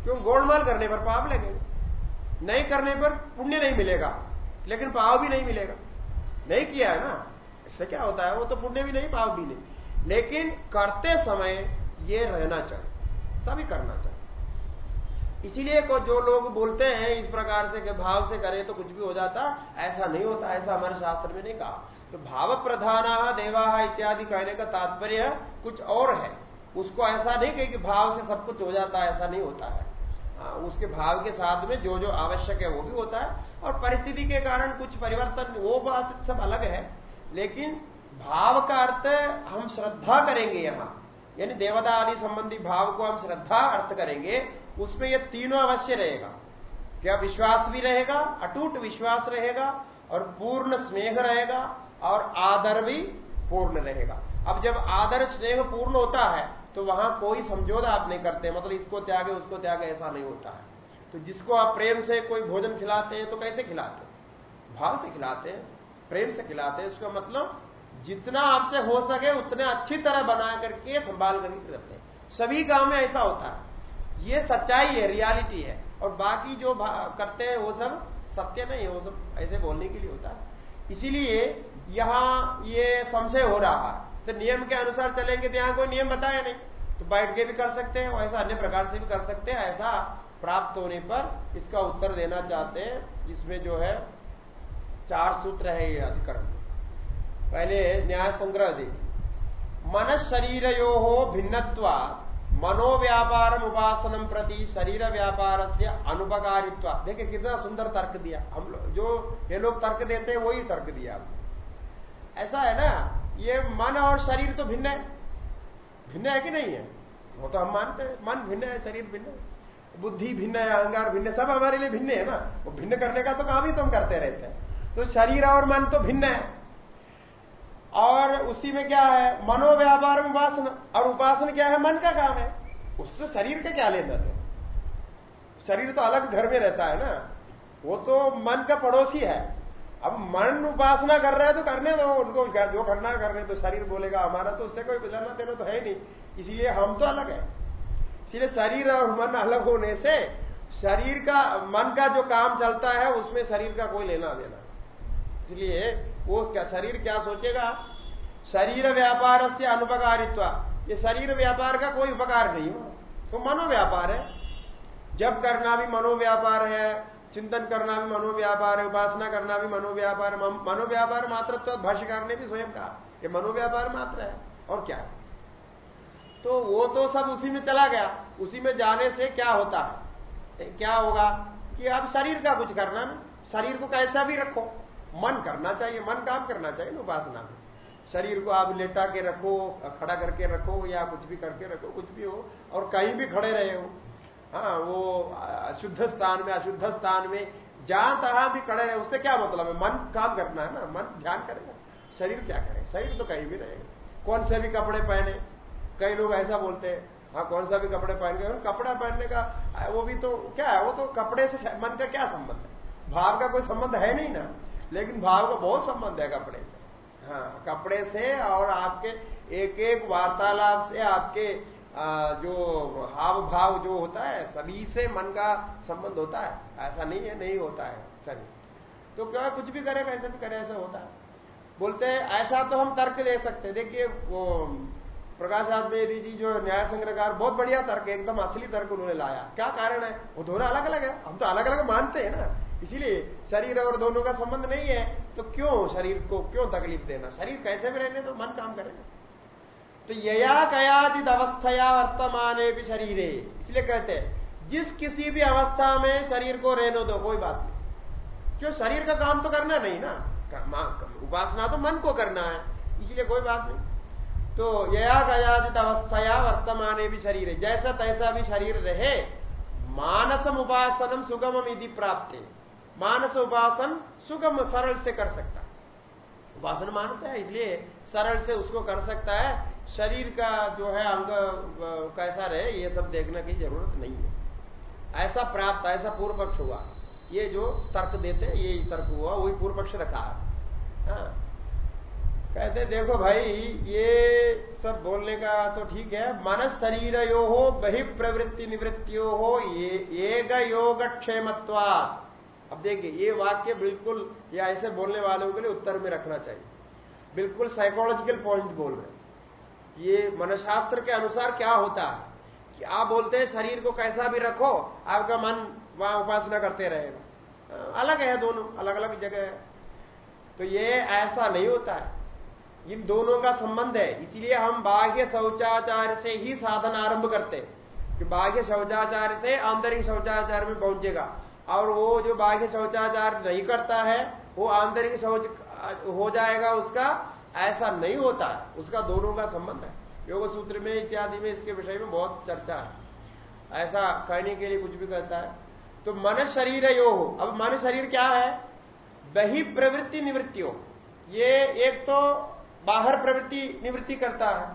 क्यों गोलमाल करने पर पाप लगेगा। नहीं करने पर पुण्य नहीं मिलेगा, लेकिन पाप भी नहीं मिलेगा। नहीं किया है ना? इससे क्या होता है? वो तो पुण्य भी नहीं पाप भी नहीं। लेकिन करते समय ये रहना चाहिए, तभी करना चाहिए। इसीलिए को जो लोग बोलते हैं इस प्रकार से कि भाव से करें तो कुछ भी हो जाता, ऐसा नहीं होता, ऐसा हमारे शास्त्र में नहीं कहा। तो भाव प्रधान देवा इत्यादि कहने का तात्पर्य कुछ और है। उसको ऐसा नहीं कहे कि भाव से सब कुछ हो जाता, ऐसा नहीं होता है। उसके भाव के साथ में जो जो आवश्यक है वो भी होता है और परिस्थिति के कारण कुछ परिवर्तन, वो बात सब अलग है। लेकिन भाव का अर्थ हम श्रद्धा करेंगे यहाँ। यानी देवता आदि संबंधी भाव को हम श्रद्धा अर्थ करेंगे, उसमें ये तीनों अवश्य रहेगा। क्या विश्वास भी रहेगा, अटूट विश्वास रहेगा और पूर्ण स्नेह रहेगा और आदर भी पूर्ण रहेगा। अब जब आदर स्नेह पूर्ण होता है तो वहाँ कोई समझौता आप नहीं करते मतलब इसको त्यागे, उसको त्यागे, ऐसा नहीं होता है। तो जिसको आप प्रेम से कोई भोजन खिलाते हैं तो कैसे खिलाते हैं? भाव से खिलाते हैं, प्रेम से खिलाते हैं उसका मतलब जितना आपसे हो सके उतना अच्छी तरह बना करके संभाल करके रखते हैं। सभी गाँव में ऐसा होता है। ये सच्चाई है रियलिटी है। और बाकी जो करते हैं, वो सब सत्य नहीं वो सब ऐसे बोलने के लिए होता है। इसीलिए यहाँ ये संशय हो रहा है। तो नियम के अनुसार चलेंगे तो यहाँ कोई नियम बताया नहीं। तो बैठ के भी कर सकते हैं, ऐसा अन्य प्रकार से भी कर सकते हैं, ऐसा प्राप्त होने पर इसका उत्तर देना चाहते हैं इसमें जो है चार सूत्र है ये अधिकरण। पहले न्याय संग्रह दे मन शरीर यो हो भिन्नत्वा मनोव्यापार उपासनम प्रति शरीर व्यापार से अनुपकारित्व। देखिए कितना सुंदर तर्क दिया। हम लोग जो ये लोग तर्क देते हैं, वही तर्क दिया ऐसा है ना? ये मन और शरीर तो भिन्न है। भिन्न है कि नहीं है? वो तो हम मानते हैं। मन भिन्न है, शरीर भिन्न है। बुद्धि भिन्न है, अहंकार भिन्न सब हमारे लिए भिन्न है ना? वो भिन्न करने का तो काम ही तुम करते रहते हैं। तो शरीर और मन तो भिन्न है। और उसी में क्या है? मनोव्यापार उपासना। और उपासना क्या है? मन का काम है। उससे शरीर का क्या लेना था शरीर तो अलग घर में रहता है ना? वो तो मन का पड़ोसी है। अब मन उपासना कर रहे हैं तो करने दो, उनको जो करना है करने तो शरीर बोलेगा, हमारा तो उससे कोई लेना देना तो है नहीं। इसीलिए हम तो अलग है। इसलिए शरीर और मन अलग होने से शरीर का, मन का जो काम चलता है, उसमें शरीर का कोई लेना देना। इसलिए वो क्या, शरीर क्या सोचेगा? शरीर व्यापार से अनुपकारित्व। ये शरीर व्यापार का कोई उपकार नहीं हो। तो मनोव्यापार है। जब करना भी मनोव्यापार है चिंतन करना भी मनोव्यापार है उपासना करना भी मनोव्यापार मनोव्यापार मात्र तो भाष्यकार ने भी स्वयं कहा कि मनोव्यापार मात्र है, और क्या तो वो तो सब उसी में चला गया, उसी में जाने से क्या होता है? क्या होगा कि आप शरीर का कुछ करना ना, शरीर को कैसा भी रखो, मन करना चाहिए, मन काम करना चाहिए ना उपासना में। शरीर को आप लेटा के रखो, खड़ा करके रखो, या कुछ भी करके रखो, कुछ भी हो, और कहीं भी खड़े रहे हो हाँ वो अशुद्ध स्थान में, अशुद्ध स्थान में जहाँ तहां भी खड़े रहे, उससे क्या मतलब है? मन काम करना है ना? मन ध्यान करेगा। शरीर क्या करे शरीर तो कहीं भी रहेगा। कौन से भी कपड़े पहने? कई लोग ऐसा बोलते हैं हाँ कौन सा भी कपड़े पहन के, कपड़ा पहनने का, वो भी तो क्या है? वो तो कपड़े से मन का क्या संबंध है? भाव का कोई संबंध है नहीं ना? लेकिन भाव का बहुत संबंध है कपड़े से। हाँ कपड़े से और आपके एक एक वार्तालाप से आपके जो हाव भाव जो होता है, सभी से मन का संबंध होता है। ऐसा नहीं है, नहीं होता है, सभी। तो क्या कुछ भी करे कैसे भी करे, ऐसा होता है। बोलते हैं, ऐसा तो हम तर्क दे सकते हैं। देखिए, वो प्रकाश आत्मेदी जी जो न्याय संग्रहकार, बहुत बढ़िया तर्क एकदम असली तर्क उन्होंने लाया। क्या कारण है? वो दोनों अलग अलग है। हम तो अलग अलग मानते हैं ना। इसीलिए शरीर और दोनों का संबंध नहीं है। तो क्यों शरीर को क्यों तकलीफ़ देना? शरीर कैसे भी रहने तो मन काम करेगा। तो यया कयाचित अवस्थया वर्तमान भी शरीर। इसलिए कहते हैं, जिस किसी भी अवस्था में शरीर को रहने दो, कोई बात नहीं। क्यों? शरीर का काम तो करना नहीं ना। उपासना तो मन को करना है, इसलिए कोई बात नहीं। तो यया कयाचित अवस्थया वर्तमान भी शरीर। जैसा तैसा भी शरीर रहे, मानसम उपासनम सुगमम यदि प्राप्त। मानस उपासन सुगम, सरल से कर सकता उपासन मानस है, इसलिए सरल से उसको कर सकता है। शरीर का जो है अंग कैसा रहे, ये सब देखने की ज़रूरत नहीं है। ऐसा प्राप्त, ऐसा पूर्व पक्ष हुआ। ये जो तर्क देते ये तर्क हुआ, वही पूर्व पक्ष रखा। हाँ। कहते, देखो भाई, ये सब बोलने का तो ठीक है मनस शरीर यो हो बहि प्रवृत्ति निवृत्तियों हो ये एक योग क्षेमत्वा अब देखिए, ये वाक्य बिल्कुल, या ऐसे बोलने वालों के लिए उत्तर में रखना चाहिए। बिल्कुल साइकोलॉजिकल पॉइंट बोल रहे ये मनशास्त्र के अनुसार क्या होता है? कि आप बोलते हैं, शरीर को कैसा भी रखो, आपका मन वहाँ उपासना करते रहेगा। अलग है दोनों अलग अलग जगह है। तो ये ऐसा नहीं होता है। इन दोनों का संबंध है। इसीलिए हम बाह्य शौचाचार से ही साधन आरंभ करते हैं। कि बाह्य शौचाचार से आंतरिक शौचाचार में पहुंचेगा। और वो जो बाह्य शौचाचार नहीं करता है, वो आंतरिक शौच हो जाएगा उसका ऐसा नहीं होता है उसका दोनों का संबंध है। योग सूत्र में इत्यादि में इसके विषय में बहुत चर्चा है। ऐसा कहने के लिए कुछ भी कहता है। तो मन शरीर यो। हो अब मन शरीर क्या है? बही प्रवृत्ति निवृत्तियों ये एक तो बाहर प्रवृत्ति निवृत्ति करता है,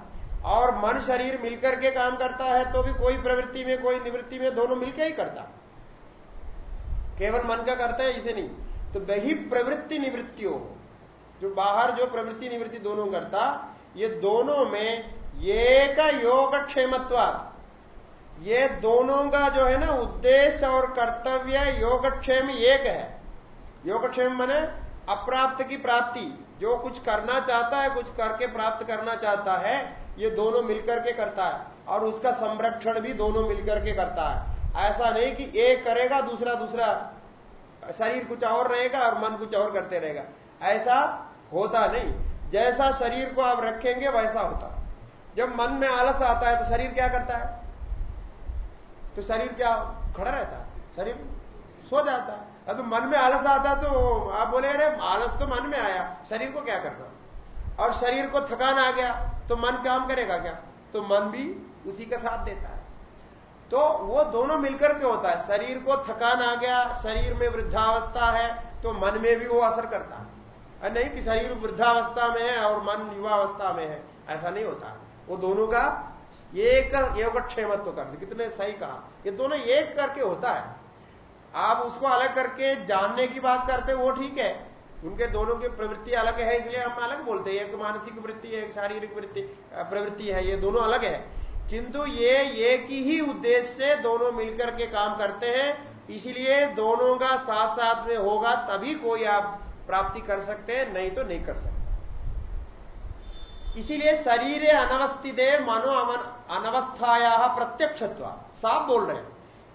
और मन शरीर मिलकर के काम करता है तो भी कोई प्रवृत्ति में, कोई निवृत्ति में दोनों मिलकर ही करता। केवल मन का करता है, इसे नहीं। तो बही प्रवृत्ति निवृत्तियों जो बाहर जो प्रवृत्ति निवृत्ति दोनों करता, ये दोनों में एक योग क्षेमत्वाद ये दोनों का जो है ना उद्देश्य और कर्तव्य योगक्षेम एक है। योगक्षेम मैंने अप्राप्त की प्राप्ति। जो कुछ करना चाहता है, कुछ करके प्राप्त करना चाहता है, ये दोनों मिलकर के करता है। और उसका संरक्षण भी दोनों मिलकर के करता है। ऐसा नहीं कि एक करेगा, दूसरा दूसरा शरीर कुछ और रहेगा और मन कुछ और करते रहेगा। ऐसा होता नहीं। जैसा शरीर को आप रखेंगे, वैसा होता। जब मन में आलस आता है तो शरीर क्या करता है? तो शरीर क्या खड़ा रहता है? शरीर सो जाता है। अब मन में आलस आता तो आप बोले, अरे, आलस तो मन में आया। शरीर को क्या करना? और शरीर को थकान आ गया तो मन काम करेगा क्या? तो मन भी उसी का साथ देता है। तो वो दोनों मिलकर के होता है। शरीर को थकान आ गया, शरीर में वृद्धावस्था है तो मन में भी वो असर करता है। नहीं, कि शरीर वृद्धावस्था में है और मन युवावस्था में है। ऐसा नहीं होता। वो दोनों का एक योगक्षेमत्व कर कितने सही कहा। ये दोनों एक करके होता है। आप उसको अलग करके जानने की बात करते वो ठीक है। उनके दोनों की प्रवृत्ति अलग है, इसलिए हम अलग बोलते हैं। एक मानसिक वृत्ति एक शारीरिक वृत्ति प्रवृत्ति है। ये दोनों अलग है। किंतु ये एक ही उद्देश्य से दोनों मिलकर के काम करते हैं। इसलिए दोनों का साथ साथ में होगा, तभी कोई आप प्राप्ति कर सकते हैं, नहीं तो नहीं कर सकते। इसीलिए शरीर अनवस्थित मनो अनवस्थाया प्रत्यक्ष साफ़ बोल रहे हैं।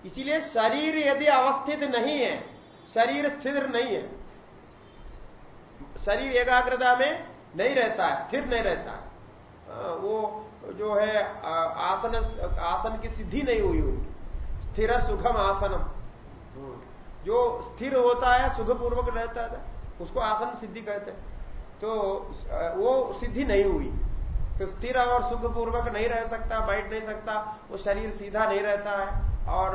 इसीलिए शरीर यदि अवस्थित नहीं है, शरीर स्थिर नहीं है, शरीर एकाग्रता में नहीं रहता है, स्थिर नहीं रहता है। वो जो है आसन आसन की सिद्धि नहीं हुई उनकी। स्थिर सुखम आसनम। जो स्थिर होता है, सुखपूर्वक रहता है। उसको आसन सिद्धि कहते हैं। तो वो सिद्धि नहीं हुई। तो स्थिर और सुखपूर्वक नहीं रह सकता, बैठ नहीं सकता, वो शरीर सीधा नहीं रहता है, और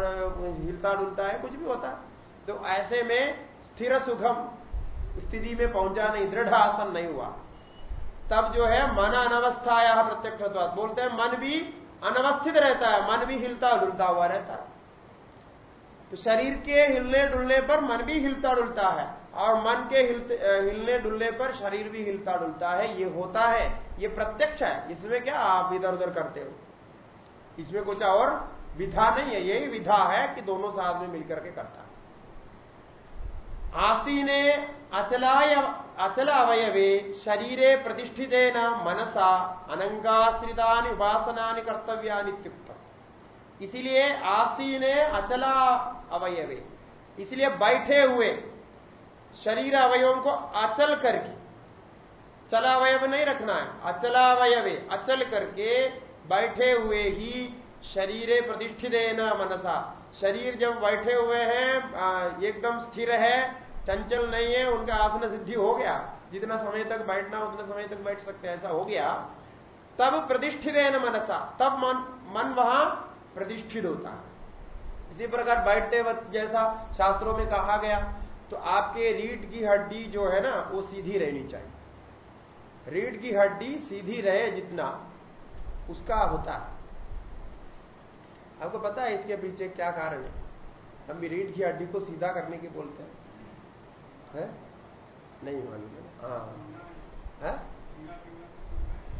हिलता डुलता है, कुछ भी होता है। तो ऐसे में स्थिर सुखम, स्थिति में पहुँचा नहीं, दृढ़ आसन नहीं हुआ। तब जो है, मन अनवस्था अनवस्थाया प्रत्यक्ष बोलते हैं, मन भी अनवस्थित रहता है, मन भी हिलता डुलता हुआ रहता है। तो शरीर के हिलने डुलने पर मन भी हिलता डुलता है। और मन के हिलने डुलने पर शरीर भी हिलता डुलता है, ये होता है, ये प्रत्यक्ष है, इसमें क्या आप इधर उधर करते हो? इसमें कुछ और विधा नहीं है, यही विधा है कि दोनों साथ में मिलकर के करता है। आसीने अचलाय अचल अवयवे शरीरे प्रतिष्ठित न मनसा अनंगाश्रिता उपासना कर्तव्या इसीलिए आसीने अचला अवयवे इसलिए बैठे हुए शरीर अवयवों को अचल करके, चला अवयव नहीं रखना है, अचला अवयव, अचल करके बैठे हुए ही शरीरे प्रतिष्ठित न मनसा। शरीर जब बैठे हुए हैं एकदम स्थिर है, चंचल नहीं है, उनका आसन सिद्धि हो गया। जितना समय तक बैठना, उतना समय तक बैठ सकते ऐसा हो गया। तब प्रतिष्ठित है न मनसा। तब मन मन वहाँ प्रतिष्ठित होता है। इसी प्रकार बैठते वक्त जैसा शास्त्रों में कहा गया तो आपके रीढ़ की हड्डी जो है ना, वो सीधी रहनी चाहिए। रीढ़ की हड्डी सीधी रहे जितना उसका होता है। आपको पता है इसके पीछे क्या कारण है? हम भी रीढ़ की हड्डी को सीधा करने की बोलते हैं। है? नहीं मालूम हाँ।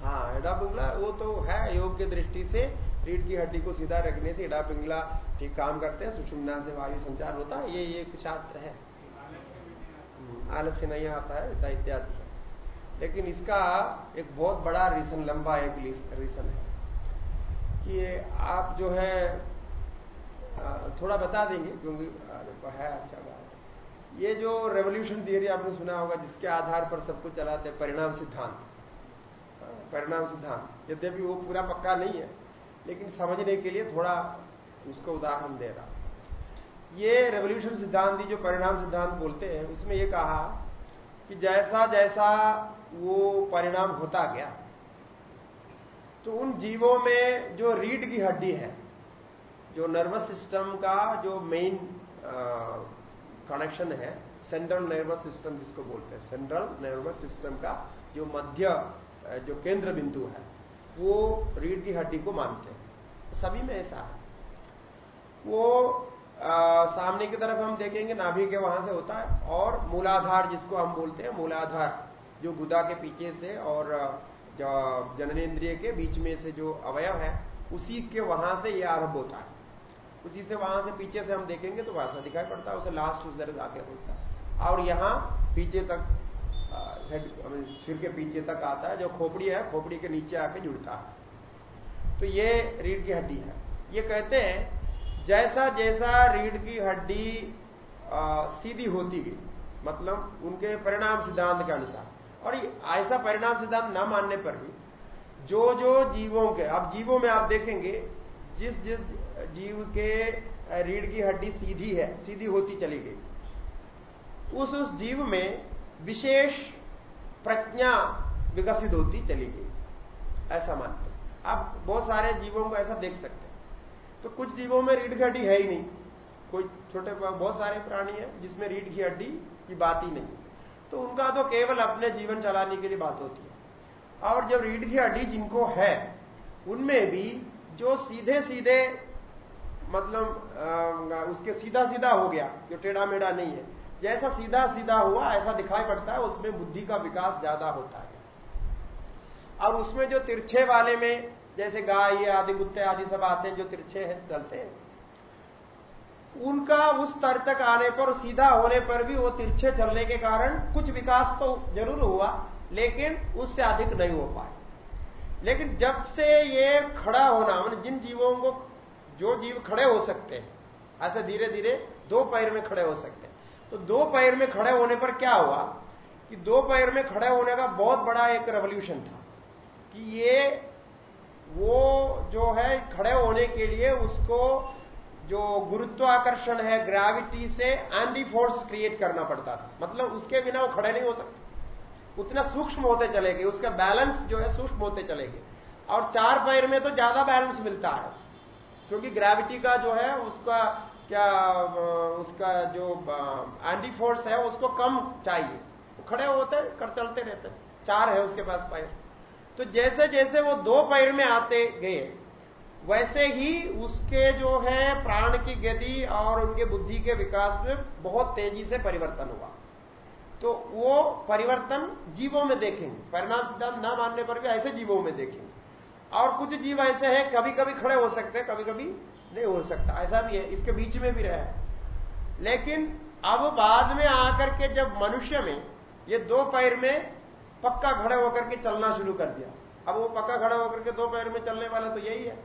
हाँ। एडा पिंगला, वो तो है योग की दृष्टि से रीढ़ की हड्डी को सीधा रखने से एडा पिंगला ठीक काम करते हैं, सुषुम्ना से वायु संचार होता है ये एक शास्त्र है। आलस्य नहीं आता है ऐसा इत्यादि है। लेकिन इसका एक बहुत बड़ा रीजन लंबा एक रीजन है कि आप जो है थोड़ा बता देंगे, क्योंकि है अच्छा बात ये जो रेवोल्यूशन थियरी आपने सुना होगा, जिसके आधार पर सब कुछ चलाते हैं परिणाम सिद्धांत। परिणाम सिद्धांत। यद्यपि वो पूरा पक्का नहीं है, लेकिन समझने के लिए थोड़ा उसको उदाहरण दे रहा ये रेवोल्यूशन सिद्धांत जो परिणाम सिद्धांत बोलते हैं, उसमें ये कहा कि जैसा जैसा वो परिणाम होता गया तो उन जीवों में जो रीढ़ की हड्डी है, जो नर्वस सिस्टम का जो मेन कनेक्शन है सेंट्रल नर्वस सिस्टम जिसको बोलते हैं सेंट्रल नर्वस सिस्टम का जो मध्य जो केंद्र बिंदु है, वो रीढ़ की हड्डी को मानते हैं। सभी में ऐसा है। वो आ, सामने की तरफ़ हम देखेंगे नाभि के वहाँ से होता है और मूलाधार जिसको हम बोलते हैं मूलाधार जो गुदा के पीछे से और जननेन्द्रिय के बीच में से जो अवयव है उसी के वहाँ से यह आरंभ होता है। उसी से वहाँ से पीछे से हम देखेंगे तो वैसा दिखाई पड़ता है उसे लास्ट उस तरह आके होता है। और यहाँ पीछे तक हेड सिर के पीछे तक आता है जो खोपड़ी है खोपड़ी के नीचे आके जुड़ता है। तो ये रीढ़ की हड्डी है। ये कहते हैं जैसा जैसा रीढ़ की हड्डी सीधी होती गई मतलब उनके परिणाम सिद्धांत के अनुसार। और ऐसा परिणाम सिद्धांत न मानने पर भी जो जो जीवों के, अब जीवों में आप देखेंगे, जिस जिस जीव के रीढ़ की हड्डी सीधी है, सीधी होती चली गई, उस उस जीव में विशेष प्रज्ञा विकसित होती चली गई। ऐसा मानते आप बहुत सारे जीवों को ऐसा देख सकते हैं। तो कुछ जीवों में रीढ़ की हड्डी है ही नहीं। कोई छोटे बहुत सारे प्राणी है जिसमें रीढ़ की हड्डी की बात ही नहीं। तो उनका तो केवल अपने जीवन चलाने के लिए बात होती है। और जब रीढ़ की हड्डी जिनको है, उनमें भी जो सीधे सीधे मतलब उसके सीधा सीधा हो गया, जो टेढ़ा मेढ़ा नहीं है, जैसा सीधा सीधा हुआ, ऐसा दिखाई पड़ता है, उसमें बुद्धि का विकास ज़्यादा होता है। और उसमें जो तिरछे वाले में जैसे गाय आदि गुत्ते आदि सब आते हैं, जो तिरछे हैं, चलते हैं। उनका उस स्तर तक आने पर, सीधा होने पर भी वो तिरछे चलने के कारण कुछ विकास तो ज़रूर हुआ, लेकिन उससे अधिक नहीं हो पाए। लेकिन जब से ये खड़ा होना मतलब जिन जीवों को, जो जीव खड़े हो सकते हैं, ऐसे धीरे धीरे दो पैर में खड़े हो सकते हैं। तो दो पैर में खड़े होने पर क्या हुआ कि दो पैर में खड़े होने का बहुत बड़ा एक रेवोल्यूशन था कि ये वो जो है, खड़े होने के लिए उसको जो गुरुत्वाकर्षण है ग्रेविटी से एंटी फोर्स क्रिएट करना पड़ता था। मतलब उसके बिना वो खड़े नहीं हो सकते। उतना सूक्ष्म होते चले गए, उसका बैलेंस जो है सूक्ष्म होते चले गए। और चार पैर में तो ज़्यादा बैलेंस मिलता है। क्योंकि ग्रेविटी का जो है, उसका क्या, उसका जो एंटी फोर्स है, उसको कम चाहिए। खड़े होते, कर चलते रहते। चार है उसके पास पैर। तो जैसे जैसे वो दो पैर में आते गए, वैसे ही उसके जो है प्राण की गति और उनके बुद्धि के विकास में बहुत तेज़ी से परिवर्तन हुआ। तो वो परिवर्तन जीवों में देखेंगे। परिणाम सिद्धांत न मानने पर भी ऐसे जीवों में देखेंगे। और कुछ जीव ऐसे हैं कभी कभी खड़े हो सकते हैं कभी कभी नहीं हो सकता। ऐसा भी है, इसके बीच में भी रहे लेकिन अब बाद में आकर के जब मनुष्य में ये दो पैर में पक्का खड़े होकर के चलना शुरू कर दिया। अब वो पक्का खड़ा होकर के दो पैर में चलने वाला तो यही है।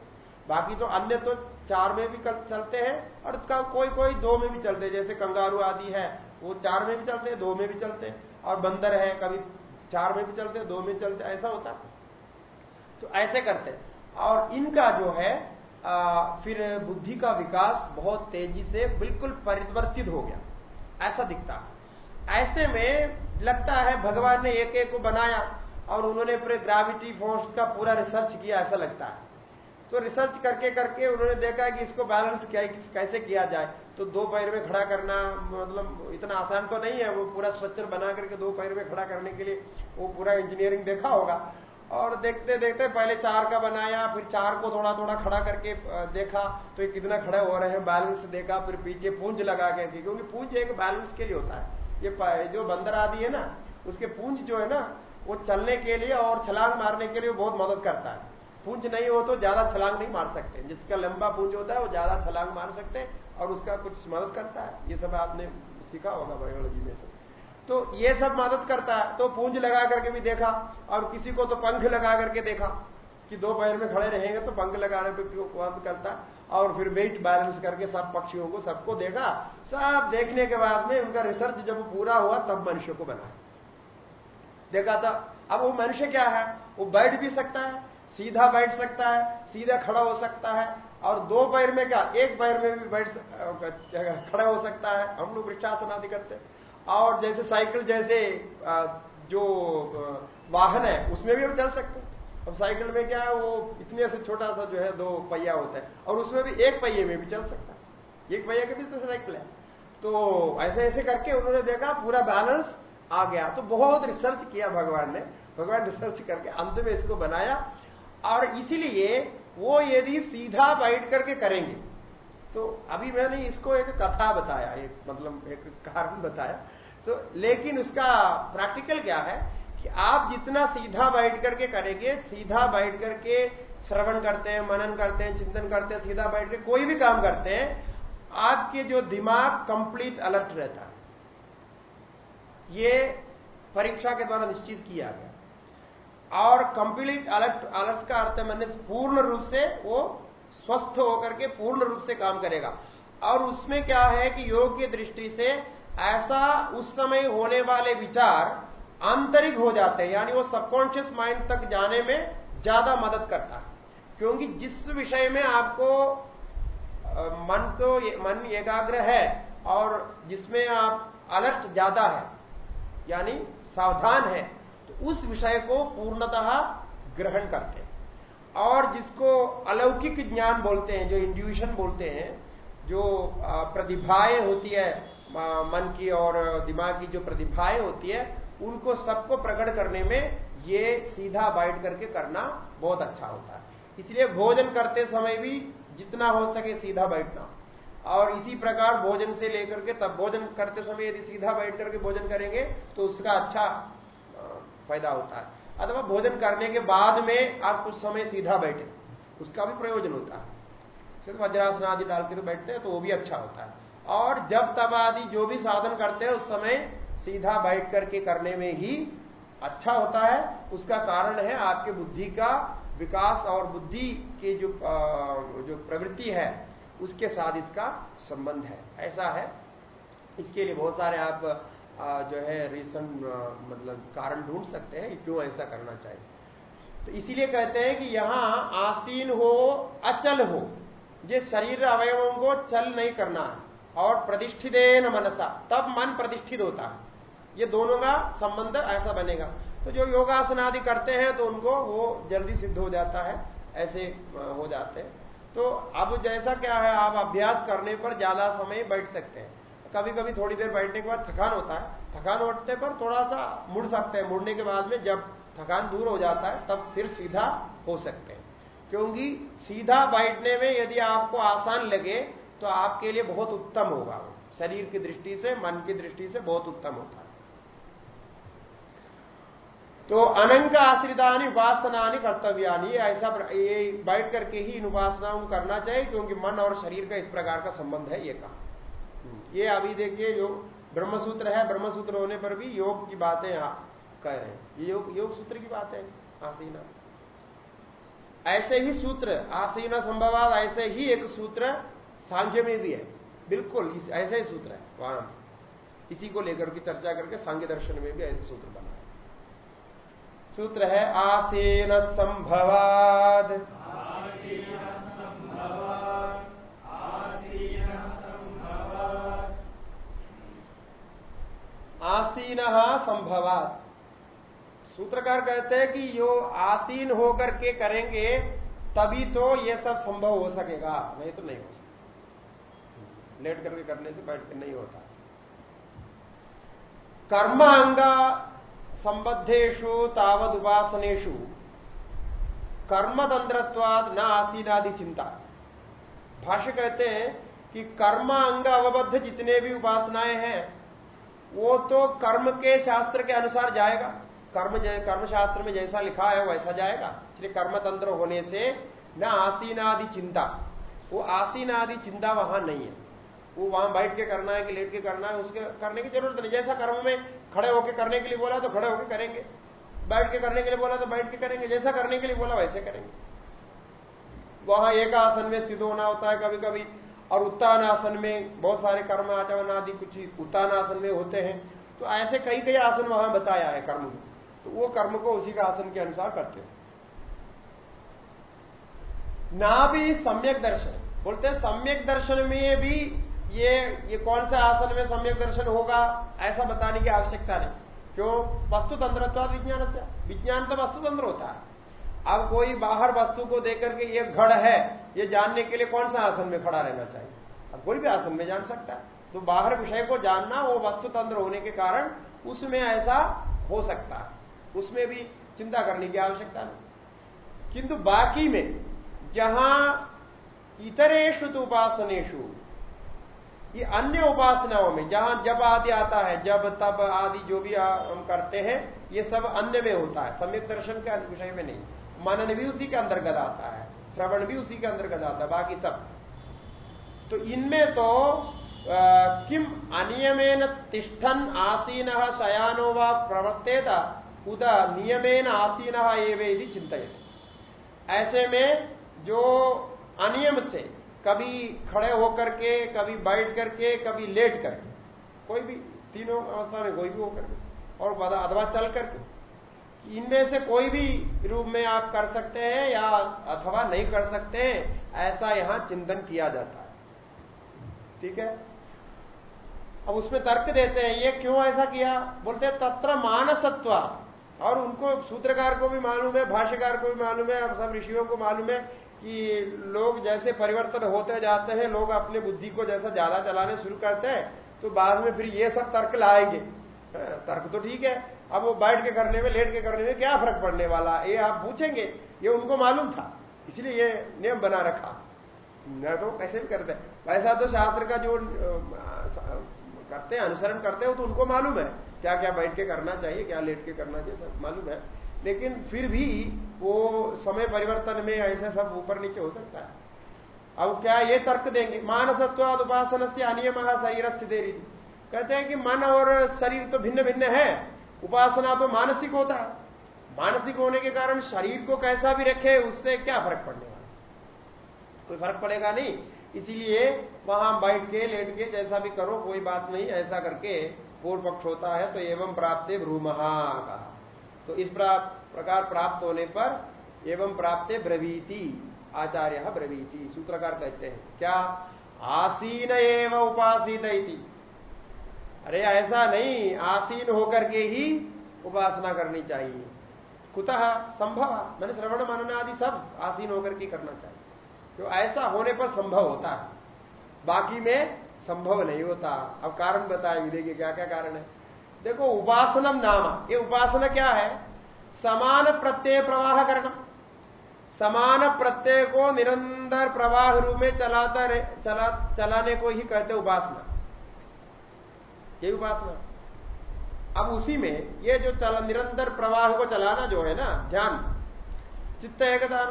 बाकी तो अन्य तो चार में भी चलते हैं और कोई कोई दो में भी चलते हैं। जैसे कंगारू आदि है वो चार में भी चलते हैं दो में भी चलते हैं। और बंदर है कभी चार में भी चलते हैं दो में चलते ऐसा होता तो ऐसे करते हैं। और इनका जो है आ, फिर बुद्धि का विकास बहुत तेज़ी से बिल्कुल परिवर्तित हो गया। ऐसा दिखता है। ऐसे में लगता है भगवान ने एक एक को बनाया और उन्होंने पूरे ग्रेविटी फोर्स का पूरा रिसर्च किया, ऐसा लगता है। तो रिसर्च करके करके उन्होंने देखा कि इसको बैलेंस कैसे किया जाए। तो दो पैर में खड़ा करना मतलब इतना आसान तो नहीं है, वो पूरा स्ट्रक्चर बना करके दो पैर में खड़ा करने के लिए वो पूरा इंजीनियरिंग देखा होगा। और देखते देखते पहले चार का बनाया, फिर चार को थोड़ा थोड़ा खड़ा करके देखा तो ये कितना खड़े हो रहे हैं बैलेंस देखा, फिर पीछे पूंज लगा के क्योंकि पूंज एक बैलेंस के लिए होता है। ये जो बंदर आदि है ना, उसके पूंज जो है ना, वो चलने के लिए और छलांग मारने के लिए बहुत मदद करता है। पूंज नहीं हो तो ज़्यादा छलांग नहीं मार सकते। जिसका लंबा पूंज होता है, वो ज़्यादा छलांग मार सकते हैं और उसका कुछ मदद करता है। ये सब आपने सीखा होगा बायोलॉजी में से। तो ये सब मदद करता है। तो पूंज लगा करके भी देखा और किसी को तो पंख लगा करके देखा कि दो पैर में खड़े रहेंगे तो पंख लगाने पर करता और फिर वेट बैलेंस करके सब पक्षियों को, सबको देखा। सब देखने के बाद में उनका रिसर्च जब पूरा हुआ, तब मनुष्य को बनाया देखा था, अब वो मनुष्य क्या है? वो बैठ भी सकता है, सीधा बैठ सकता है, सीधा खड़ा हो सकता है, और दो पैर में क्या? एक पैर में भी बैठ खड़ा हो सकता है। हम लोग वृक्षासन आदि करते। और जैसे साइकिल, जैसे जो वाहन है, उसमें भी हम चल सकते अब साइकिल में क्या है, वो इतने से छोटा सा जो है दो पहिया होता है, और उसमें भी एक पहिए में भी चल सकता है। एक पहिया के भी तो साइकिल है। तो ऐसे ऐसे करके उन्होंने देखा, पूरा बैलेंस आ गया। तो बहुत रिसर्च किया भगवान ने। भगवान रिसर्च करके अंत में इसको बनाया। और इसीलिए वो यदि सीधा बैठ करके करेंगे तो अभी मैंने इसको एक कथा बताया, एक मतलब एक कारण बताया। तो लेकिन उसका प्रैक्टिकल क्या है कि आप जितना सीधा बैठ करके करेंगे, सीधा बैठ करके श्रवण करते हैं, मनन करते हैं, चिंतन करते हैं, सीधा बैठ के कोई भी काम करते हैं, आपके जो दिमाग कंप्लीट अलर्ट रहता है। ये परीक्षा के द्वारा निश्चित किया गया। और कंप्लीट अलर्ट अलर्ट का अर्थ मैंने पूर्ण रूप से वो स्वस्थ होकर के पूर्ण रूप से काम करेगा। और उसमें क्या है कि योग की दृष्टि से ऐसा उस समय होने वाले विचार आंतरिक हो जाते हैं, यानी वो सबकॉन्शियस माइंड तक जाने में ज़्यादा मदद करता है। क्योंकि जिस विषय में आपको मन तो मन एकाग्र है और जिसमें आप अलर्ट ज़्यादा है, यानी सावधान है तो उस विषय को पूर्णतः ग्रहण करते हैं। और जिसको अलौकिक ज्ञान बोलते हैं, जो इंड्यूशन बोलते हैं, जो प्रतिभाएँ होती है मन की और दिमाग की जो प्रतिभाएँ होती है उनको सबको प्रकट करने में ये सीधा बैठ करके करना बहुत अच्छा होता है। इसलिए भोजन करते समय भी जितना हो सके सीधा बैठना और इसी प्रकार भोजन से लेकर के तब भोजन करते समय यदि सीधा बैठ करके भोजन करेंगे तो उसका अच्छा फ़ायदा होता है। अथवा भोजन करने के बाद में आप कुछ समय सीधा बैठे, उसका भी प्रयोजन होता है। सिर्फ़ वज्रासन आदि डाल के तो बैठते हैं तो वो भी अच्छा होता है। और जब तब आदि जो भी साधन करते हैं, उस समय सीधा बैठ करके करने में ही अच्छा होता है। उसका कारण है आपके बुद्धि का विकास और बुद्धि की जो जो प्रवृत्ति है, उसके साथ इसका संबंध है। ऐसा है। इसके लिए बहुत सारे आप जो है रीजन मतलब कारण ढूंढ सकते हैं क्यों ऐसा करना चाहिए। तो इसीलिए कहते हैं कि यहाँ आसीन हो, अचल हो, ये शरीर अवयवों को चल नहीं करना और प्रतिष्ठित मनसा, तब मन प्रतिष्ठित होता है। ये दोनों का संबंध ऐसा बनेगा। तो जो योगासन आदि करते हैं तो उनको वो जल्दी सिद्ध हो जाता है, ऐसे हो जाते हैं। तो अब जैसा क्या है, आप अभ्यास करने पर ज़्यादा समय बैठ सकते हैं। कभी कभी थोड़ी देर बैठने के बाद थकान होता है। थकान उठने पर थोड़ा सा मुड़ सकते हैं। मुड़ने के बाद में जब थकान दूर हो जाता है, तब फिर सीधा हो सकते हैं। क्योंकि सीधा बैठने में यदि आपको आसान लगे तो आपके लिए बहुत उत्तम होगा। शरीर की दृष्टि से, मन की दृष्टि से बहुत उत्तम होता है। तो अनंग आश्रितानी उपासनानी कर्तव्यानी ऐसा ये बैठ करके ही इन उपासनाओं करना चाहिए, क्योंकि मन और शरीर का इस प्रकार का संबंध है, ये कहा। ये अभी देखिए, जो ब्रह्मसूत्र है, ब्रह्मसूत्र होने पर भी योग की बातें आप कह रहे हैं। ये योग योग सूत्र की बात है, आसीना। ऐसे ही सूत्र, आसीना संभवाद ऐसे ही एक सूत्र सांख्य में भी है। बिल्कुल ऐसे ही सूत्र है, वहाँ। इसी को लेकर की चर्चा करके सांख्य दर्शन में भी ऐसे सूत्र बना सूत्र है आसीन संभवाद। आसीन संभवात सूत्रकार कहते हैं कि यो आसीन होकर के करेंगे, तभी तो ये सब संभव हो सकेगा। नहीं तो नहीं हो सकता। लेट करके करने से बैठ के नहीं होता। कर्म अंगा संबद्धेशु तावद उपासनेशु कर्मतंत्रत्वाद न आसीनादि चिंता भाष्य कहते हैं कि कर्म अंग अवबद्ध जितने भी उपासनाएँ हैं, वो तो कर्म के शास्त्र के अनुसार जाएगा। कर्म कर्म शास्त्र में जैसा लिखा है, वैसा जाएगा। इसलिए कर्मतंत्र होने से न आसीनादि चिंता। वो आसीनादि चिंता वहाँ नहीं है। वो वहाँ बैठ के करना है कि लेट के करना है, उसके करने की ज़रूरत नहीं। जैसा कर्म में खड़े होकर करने के लिए बोला तो खड़े होकर करेंगे। बैठ के करने के लिए बोला तो बैठ के करेंगे। जैसा करने के लिए बोला वैसे करेंगे। वहाँ एक आसन में स्थित होना होता है कभी कभी और उत्तान आसन में बहुत सारे कर्म आचरण आदि कुछ उत्तान आसन में होते हैं। तो ऐसे कई कई आसन वहाँ बताया है कर्म तो वो कर्म को उसी के आसन के अनुसार करते हैं। ना भी सम्यक दर्शन। बोलते हैं, सम्यक दर्शन में भी ये ये कौन सा आसन में सम्यक दर्शन होगा, ऐसा बताने की आवश्यकता नहीं। क्यों? वस्तु तंत्र विज्ञान से। विज्ञान तो वस्तु तंत्र होता है। अब कोई बाहर वस्तु को देकर के ये घड़ है, ये जानने के लिए कौन सा आसन में खड़ा रहना चाहिए? अब कोई भी आसन में जान सकता है। तो बाहर विषय को जानना, वो वस्तु तंत्र होने के कारण उसमें ऐसा हो सकता है। उसमें भी चिंता करने की आवश्यकता नहीं। किंतु बाकी में, जहाँ इतरेशु तो उपासनेशु ये अन्य उपासनाओं में जहाँ जब आदि आता है जब तब आदि जो भी हम करते हैं ये सब अन्य में होता है। सम्यक दर्शन के विषय में नहीं। मनन भी उसी के अंतर्गत आता है श्रवण भी उसी के अंतर्गत आता है बाकी सब। तो इनमें तो आ, किम अनियमेन तिष्ठन आसीन शयानो व प्रवर्तेत उद नियमेन आसीन एवे चिंतित ऐसे में जो अनियम से कभी खड़े होकर के, कभी बैठ करके, कभी लेट करके, कोई भी तीनों अवस्था में कोई भी होकर के, और अथवा चल करके इनमें से कोई भी रूप में आप कर सकते हैं या अथवा नहीं कर सकते हैं, ऐसा यहाँ चिंतन किया जाता है। ठीक है? अब उसमें तर्क देते हैं, ये क्यों ऐसा किया? बोलते तत्र मानसत्व। और उनको सूत्रकार को भी मालूम है, भाष्यकार को भी मालूम है, सब ऋषियों को मालूम है कि लोग जैसे परिवर्तन होते जाते हैं, लोग अपने बुद्धि को जैसा ज़्यादा चलाने शुरू करते हैं तो बाद में फिर ये सब तर्क लाएँगे। तर्क तो ठीक है। अब वो बैठ के करने में, लेट के करने में क्या फ़र्क पड़ने वाला? ये आप पूछेंगे, ये उनको मालूम था, इसलिए ये नियम बना रखा। न तो कैसे भी करते वैसा तो शास्त्र का जो करते हैं, अनुसरण करते हो तो उनको मालूम है क्या क्या बैठ के करना चाहिए, क्या लेट के करना चाहिए, सब मालूम है। लेकिन फिर भी वो समय परिवर्तन में ऐसे सब ऊपर नीचे हो सकता है। अब क्या ये तर्क देंगे? मानसत्वाद उपासन से अनियम शरीर स्थिति कहते हैं कि मन और शरीर तो भिन्न भिन्न है। उपासना तो मानसिक होता है। मानसिक होने के कारण शरीर को कैसा भी रखे, उससे क्या फ़र्क पड़ने वाला? कोई फ़र्क पड़ेगा नहीं। इसीलिए वहाँ बैठ के, लेट के जैसा भी करो, कोई बात नहीं, ऐसा करके पूर्व पक्ष होता है तो एवं प्राप्त भ्रूमहा कहा। तो इस प्रकार प्राप्त होने पर एवं प्राप्त ब्रवीति। आचार्य ब्रवीति, सूत्रकार कहते हैं। क्या? आसीन एवं उपासित अरे, ऐसा नहीं, आसीन होकर के ही उपासना करनी चाहिए। कुतः? संभव। मैंने श्रवण, मनन आदि सब आसीन होकर के करना चाहिए। तो ऐसा होने पर संभव होता है। बाकी में संभव नहीं होता। अब कारण बताए देखिए क्या क्या कारण है? देखो, उपासनम नाम। ये उपासना क्या है? समान प्रत्यय प्रवाह करना समान प्रत्यय को निरंतर प्रवाह रूप में चलाता रहे, चला चलाने को ही कहते उपासना। ये उपासना। अब उसी में ये जो चल निरंतर प्रवाह को चलाना जो है ना ध्यान चित्त एकदान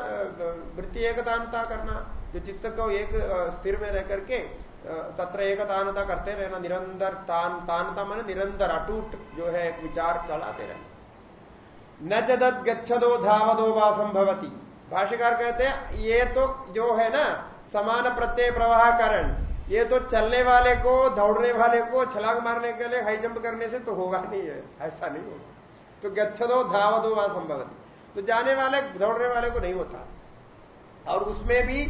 वृत्ति एकदानता करना जो चित्त को एक स्थिर में रह करके तत्र एकतानता करते रहना निरंतर तान तानता मान निरंतर अटूट जो है एक विचार चलाते रहना। न जदत गच्छदो धावदो वा संभवती भाष्यकार कहते हैं, ये तो जो है ना, समान प्रत्यय प्रवाह कारण, ये तो चलने वाले को, दौड़ने वाले को, छलांग मारने के लिए हाई जंप करने से तो होगा नहीं है, ऐसा नहीं होगा। तो गच्छदो धावदो वा संभवती तो जाने वाले, दौड़ने वाले को नहीं होता। और उसमें भी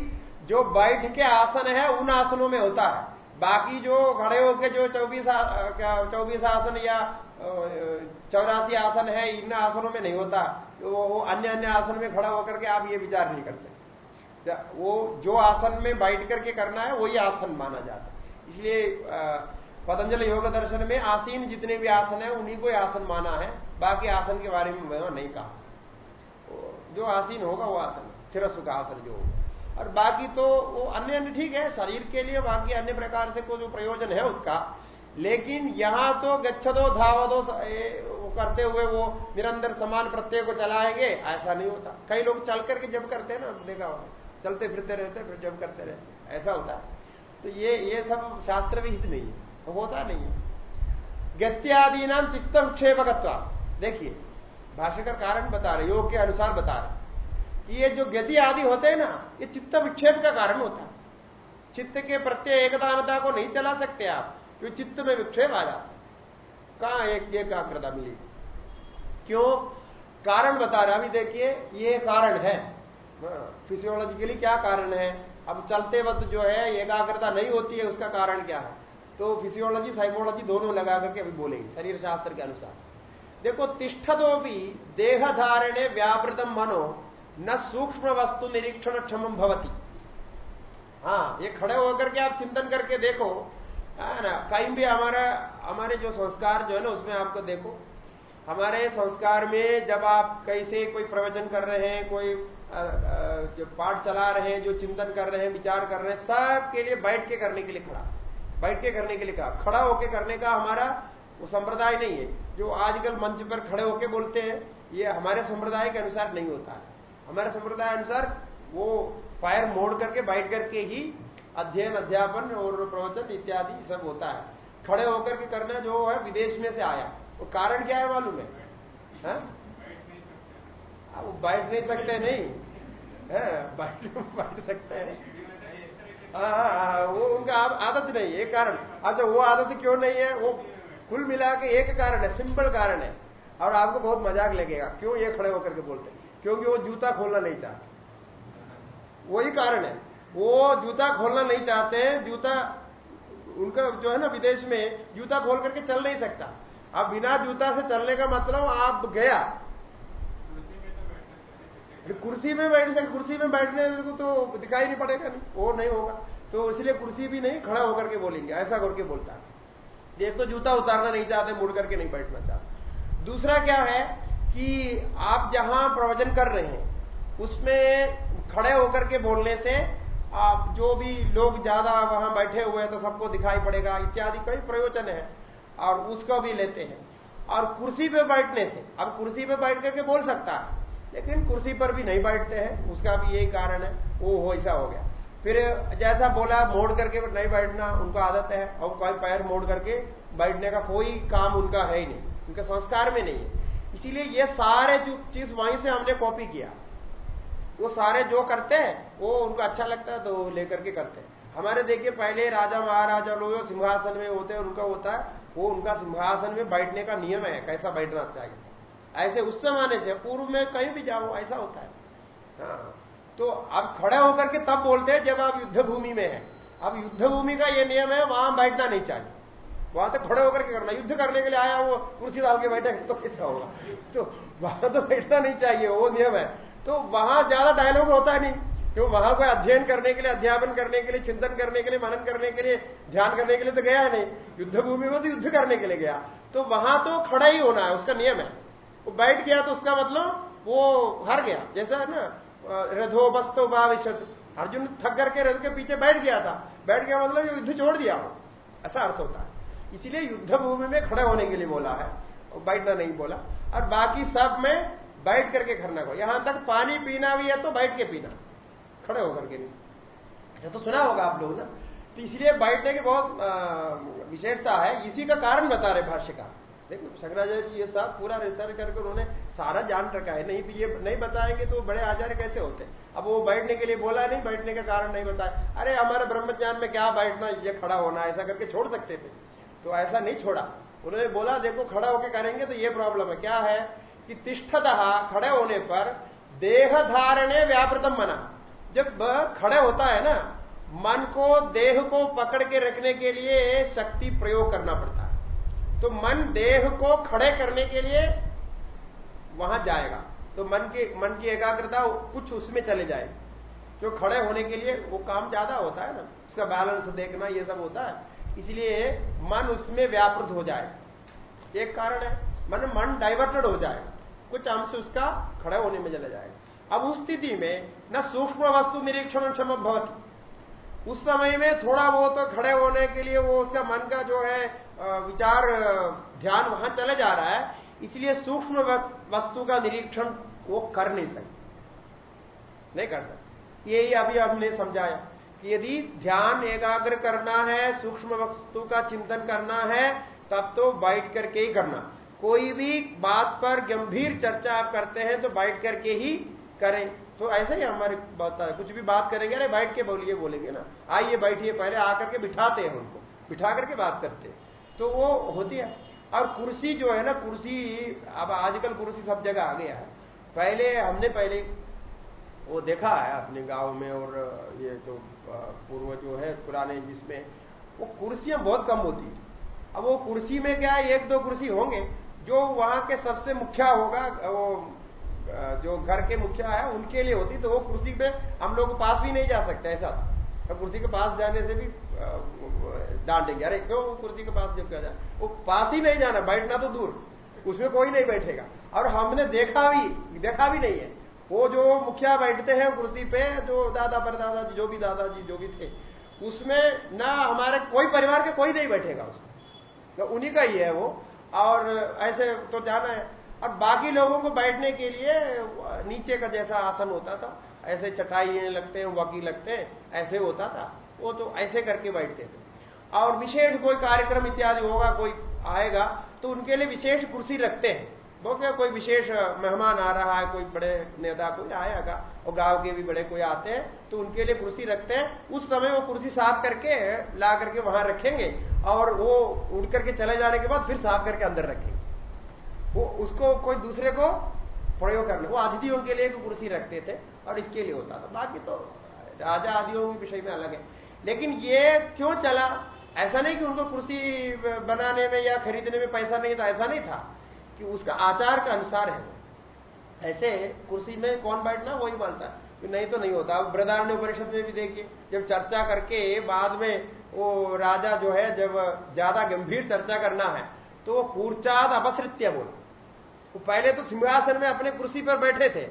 जो बैठ के आसन है, उन आसनों में होता है। बाकी जो खड़े होकर जो चौबीस चौबीस आसन या चौरासी आसन है, इन आसनों में नहीं होता। तो वो अन्य अन्य आसन में खड़ा होकर के आप ये विचार नहीं कर सकते। वो जो आसन में बैठ करके करना है, वही आसन माना जाता है। इसलिए पतंजल योग दर्शन में आसीन जितने भी आसन है, उन्हीं को आसन माना है। बाकी आसन के बारे में मैं नहीं कहा। जो आसीन होगा, वो आसन स्थिर सुख आसन जो होगा। और बाकी तो वो अन्य अन्य ठीक है, शरीर के लिए बाकी अन्य प्रकार से कोई जो प्रयोजन है उसका लेकिन यहाँ तो गच्छदो धावदो करते हुए वो निरंतर समान प्रत्यय को चलाएँगे, ऐसा नहीं होता। कई लोग चल करके जब करते हैं ना, देखा होगा। चलते फिरते रहते फिर जब करते रहते ऐसा होता है। तो ये ये सब शास्त्र भी हित नहीं है। होता नहीं है। गत्यादि नाम चित्त विक्षेपकत्व देखिए, भाष्यकर कारण बता रहे योग के अनुसार बता रहे कि ये जो गति आदि होते हैं ना, ये चित्त विक्षेप का कारण होता है। चित्त के प्रत्यय एकदानता को नहीं चला सकते आप। क्योंकि चित्त में विक्षेप आ जाता है? कहाँ एक एकाग्रता मिलेगी क्यों? कारण बता रहे अभी देखिए ये कारण है। फिजियोलॉजिकली हाँ, क्या कारण है? अब चलते वक्त जो है एकाग्रता नहीं होती है उसका कारण क्या है? तो फिजियोलॉजी साइकोलॉजी दोनों लगा करके अभी बोलेंगे शरीर शास्त्र के अनुसार। देखो तिष्ठतो भी देह धारणे व्यापृतम मनो न सूक्ष्म वस्तु निरीक्षण क्षम भवती। हाँ ये खड़े होकर के आप चिंतन करके देखो है ना कहीं भी हमारा, हमारे जो संस्कार जो है ना, उसमें आपको देखो। हमारे संस्कार में जब आप कैसे कोई प्रवचन कर रहे हैं, कोई जो पाठ चला रहे हैं, जो चिंतन कर रहे हैं, विचार कर रहे हैं, सब के लिए बैठ के करने के लिए खड़ा। बैठ के करने के लिए कहा। खड़ा होके करने का हमारा वो संप्रदाय नहीं है। जो आजकल मंच पर खड़े होके बोलते हैं, ये हमारे संप्रदाय के अनुसार नहीं होता है। हमारे संप्रदाय अनुसार वो पैर मोड़ करके बैठ करके ही अध्ययन अध्यापन और प्रवचन इत्यादि सब होता है। खड़े होकर के करना जो है विदेश में से आया। वो कारण क्या है मालूम है, है? हाँ? वो बैठ नहीं सकते नहीं। है बैठ बैठ सकते हैं। हाँ, हाँ, हाँ वो उनका आदत नहीं है कारण। अच्छा वो आदत क्यों नहीं है? वो कुल मिला के एक कारण है सिंपल कारण है। और आपको बहुत मज़ाक लगेगा क्यों ये खड़े होकर के बोलते क्योंकि वो जूता खोलना नहीं चाहते। वही कारण है। वो जूता खोलना नहीं चाहते हैं जूता उनका जो है ना विदेश में जूता खोल करके चल नहीं सकता। अब बिना जूता से चलने का मतलब आप गया। कुर्सी में बैठ सकते, कुर्सी में बैठने को तो दिखाई नहीं पड़ेगा नहीं, वो नहीं होगा। तो इसलिए कुर्सी भी नहीं, खड़ा होकर के बोलेंगे, ऐसा करके बोलता है। एक तो जूता उतारना नहीं चाहते, मुड़ करके नहीं बैठना चाहते। दूसरा क्या है कि आप जहाँ प्रवचन कर रहे हैं, उसमें खड़े होकर के बोलने से आप जो भी लोग ज़्यादा वहाँ बैठे हुए हैं तो सबको दिखाई पड़ेगा, इत्यादि कई प्रयोजन है, और उसको भी लेते हैं। और कुर्सी पे बैठने से, अब कुर्सी पे बैठ करके बोल सकता है, लेकिन कुर्सी पर भी नहीं बैठते हैं, उसका भी यही कारण है, वो हो, ऐसा हो गया। फिर जैसा बोला, मोड़ करके नहीं बैठना, उनको आदत है और कोई पैर मोड़ करके बैठने का कोई काम उनका है ही नहीं, उनके संस्कार में नहीं है। इसीलिए ये सारे जो चीज़ वहीं से हमने कॉपी किया। वो सारे जो करते हैं, वो उनको अच्छा लगता है तो लेकर के करते हैं। हमारे देखिए, पहले राजा महाराजा लोग सिंहासन में होते हैं, उनका होता है, वो उनका सिंहासन में बैठने का नियम है, कैसा बैठना चाहिए ऐसे उस जमाने से, पूर्व में कहीं भी जाओ, ऐसा होता है। हाँ। तो अब खड़े होकर के तब बोलते हैं, जब आप युद्ध भूमि में है। अब युद्ध भूमि का ये नियम है, वहाँ बैठना नहीं चाहिए। वहाँ तो खड़े होकर के करना युद्ध करने के लिए आया वो कुर्सी डाल के बैठे तो कैसा होगा? तो वहाँ तो बैठना नहीं चाहिए, वो नियम है। तो वहाँ ज़्यादा डायलॉग होता है नहीं। क्यों? वहाँ कोई अध्ययन करने के लिए, अध्यापन करने के लिए, चिंतन करने के लिए, मनन करने के लिए, ध्यान करने के लिए तो गया नहीं। युद्ध भूमि में तो युद्ध करने के लिए गया। तो वहाँ तो खड़ा ही होना है, उसका नियम है। वो बैठ गया तो उसका मतलब वो हार गया। जैसा है ना, रथो बस्तो बाविशत अर्जुन थक करके रथ के पीछे बैठ गया था। बैठ गया मतलब युद्ध छोड़ दिया वो। ऐसा अर्थ होता है। इसीलिए युद्ध भूमि में खड़े होने के लिए बोला है। बैठना नहीं बोला। और बाकी सब में बैठ करके खरना को यहाँ तक पानी पीना भी है तो बैठ के पीना। खड़े होकर के नहीं। अच्छा तो सुना होगा आप लोग ना तो इसलिए बैठने की बहुत विशेषता है। इसी का कारण बता रहे भाष्य का देखो, शंकराचार्य जी ये सब पूरा रिसर्च करके उन्होंने सारा जान रखा है। नहीं तो ये नहीं बताएँगे तो बड़े आचार्य कैसे होते? अब वो बैठने के लिए बोला नहीं, बैठने का कारण नहीं बताया। अरे, हमारे ब्रह्म ज्ञान में क्या बैठना, ये खड़ा होना, ऐसा करके छोड़ सकते थे। तो ऐसा नहीं छोड़ा। उन्होंने बोला, देखो, खड़ा होकर करेंगे तो ये प्रॉब्लम है। क्या है? कि तिष्ठत खड़े होने पर देह धारणे व्यापृतम मना। जब खड़े होता है ना, मन को, देह को पकड़ के रखने के लिए शक्ति प्रयोग करना पड़ता है। तो मन देह को खड़े करने के लिए वहाँ जाएगा। तो मन की मन की एकाग्रता कुछ उसमें चले जाएगी जो खड़े होने के लिए वो काम ज़्यादा होता है ना, उसका बैलेंस देखना ये सब होता है। इसलिए मन उसमें व्यापृत हो जाए। एक कारण है, मन मन डाइवर्टेड हो जाए। कुछ अंश उसका खड़े होने में चला जाएगा। अब उस स्थिति में न सूक्ष्म वस्तु निरीक्षण क्षम भवती। उस समय में थोड़ा वो तो खड़े होने के लिए वो उसका मन का जो है विचार ध्यान वहाँ चले जा रहा है, इसलिए सूक्ष्म वस्तु का निरीक्षण वो कर नहीं सकते। नहीं कर सकते। यही अभी हमने समझाया कि यदि ध्यान एकाग्र करना है, सूक्ष्म वस्तु का चिंतन करना है, तब तो बैठ करके ही करना। कोई भी बात पर गंभीर चर्चा आप करते हैं तो बैठ करके ही करें। तो ऐसा ही हमारे बात कुछ भी बात करेंगे, अरे बैठ के बोलिए, बोलेंगे ना। आइए बैठिए पहले, आकर के बिठाते हैं उनको, बिठा करके बात करते हैं। तो वो होती है। और कुर्सी जो है ना, कुर्सी, अब आजकल कुर्सी सब जगह आ गया है। पहले, हमने पहले, वो देखा है अपने गाँव में और ये जो पूर्व जो है, पुराने जिसमें, वो कुर्सियाँ बहुत कम होती है। अब वो कुर्सी में क्या एक दो कुर्सी होंगे जो वहाँ के सबसे मुखिया होगा, वो जो घर के मुखिया है, उनके लिए होती तो वो कुर्सी पे हम लोग पास भी नहीं जा सकते, ऐसा। तो कुर्सी के पास जाने से भी डांटेंगे अरे, क्यों कुर्सी के पास जो क्या जाए वो पास ही नहीं जाना, बैठना तो दूर, उसमें कोई नहीं बैठेगा। और हमने देखा भी देखा भी नहीं है। वो जो मुखिया बैठते हैं कुर्सी पे, जो दादा परदादा जी, जो भी दादाजी जो भी थे, उसमें ना हमारे, कोई परिवार के कोई नहीं बैठेगा उसमें। तो उन्हीं का ही है वो। और ऐसे तो जाना है। और बाकी लोगों को बैठने के लिए नीचे का जैसा आसन होता था, ऐसे चटाई लगते हैं, वकी लगते हैं, ऐसे होता था। वो तो ऐसे करके बैठते थे। और विशेष कोई कार्यक्रम इत्यादि होगा, कोई आएगा तो उनके लिए विशेष कुर्सी रखते हैं। वो क्या कोई विशेष मेहमान आ रहा है, कोई बड़े नेता, कोई आएगा और गाँव के भी बड़े कोई आते हैं तो उनके लिए कुर्सी रखते हैं। उस समय वो कुर्सी साफ़ करके, ला करके वहाँ रखेंगे और वो उड़ करके चले जाने के बाद फिर साफ़ करके अंदर रखेंगे। वो उसको कोई दूसरे को प्रयोग करने। वो अतिथियों के लिए कुर्सी रखते थे और इसके लिए होता था। बाकी तो राजा आदियों के विषय में अलग है। लेकिन ये क्यों चला? ऐसा नहीं कि उनको कुर्सी बनाने में या खरीदने में पैसा नहीं था, ऐसा नहीं था। कि उसका आचार का अनुसार है ऐसे कुर्सी में कौन बैठना, वही मानता। है नहीं तो नहीं होता। अब बृदारण्य उपनिषद में भी देखिए, जब चर्चा करके बाद में वो राजा जो है, जब ज़्यादा गंभीर चर्चा करना है तो वो कूर्चाद अपसृत्य बोल। वो पहले तो सिंहासन में अपने कुर्सी पर बैठे थे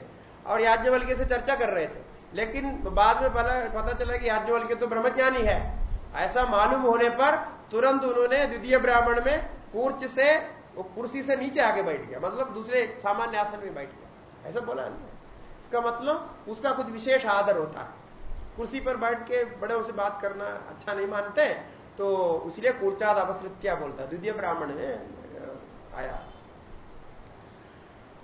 और याज्ञवल्क्य से चर्चा कर रहे थे। लेकिन बाद में पता चला कि याज्ञवल्क्य तो ब्रह्मज्ञानी है। ऐसा मालूम होने पर तुरंत उन्होंने द्वितीय ब्राह्मण में कूर्च से वो कुर्सी से नीचे आके बैठ गया। मतलब दूसरे सामान्य आसन में बैठ गया। ऐसा बोला नहीं इसका मतलब उसका कुछ विशेष आदर होता है। कुर्सी पर बैठ के बड़े से बात करना अच्छा नहीं मानते तो इसलिए कुर्चाद अपसृत्या बोलता द्वितीय ब्राह्मण में आया।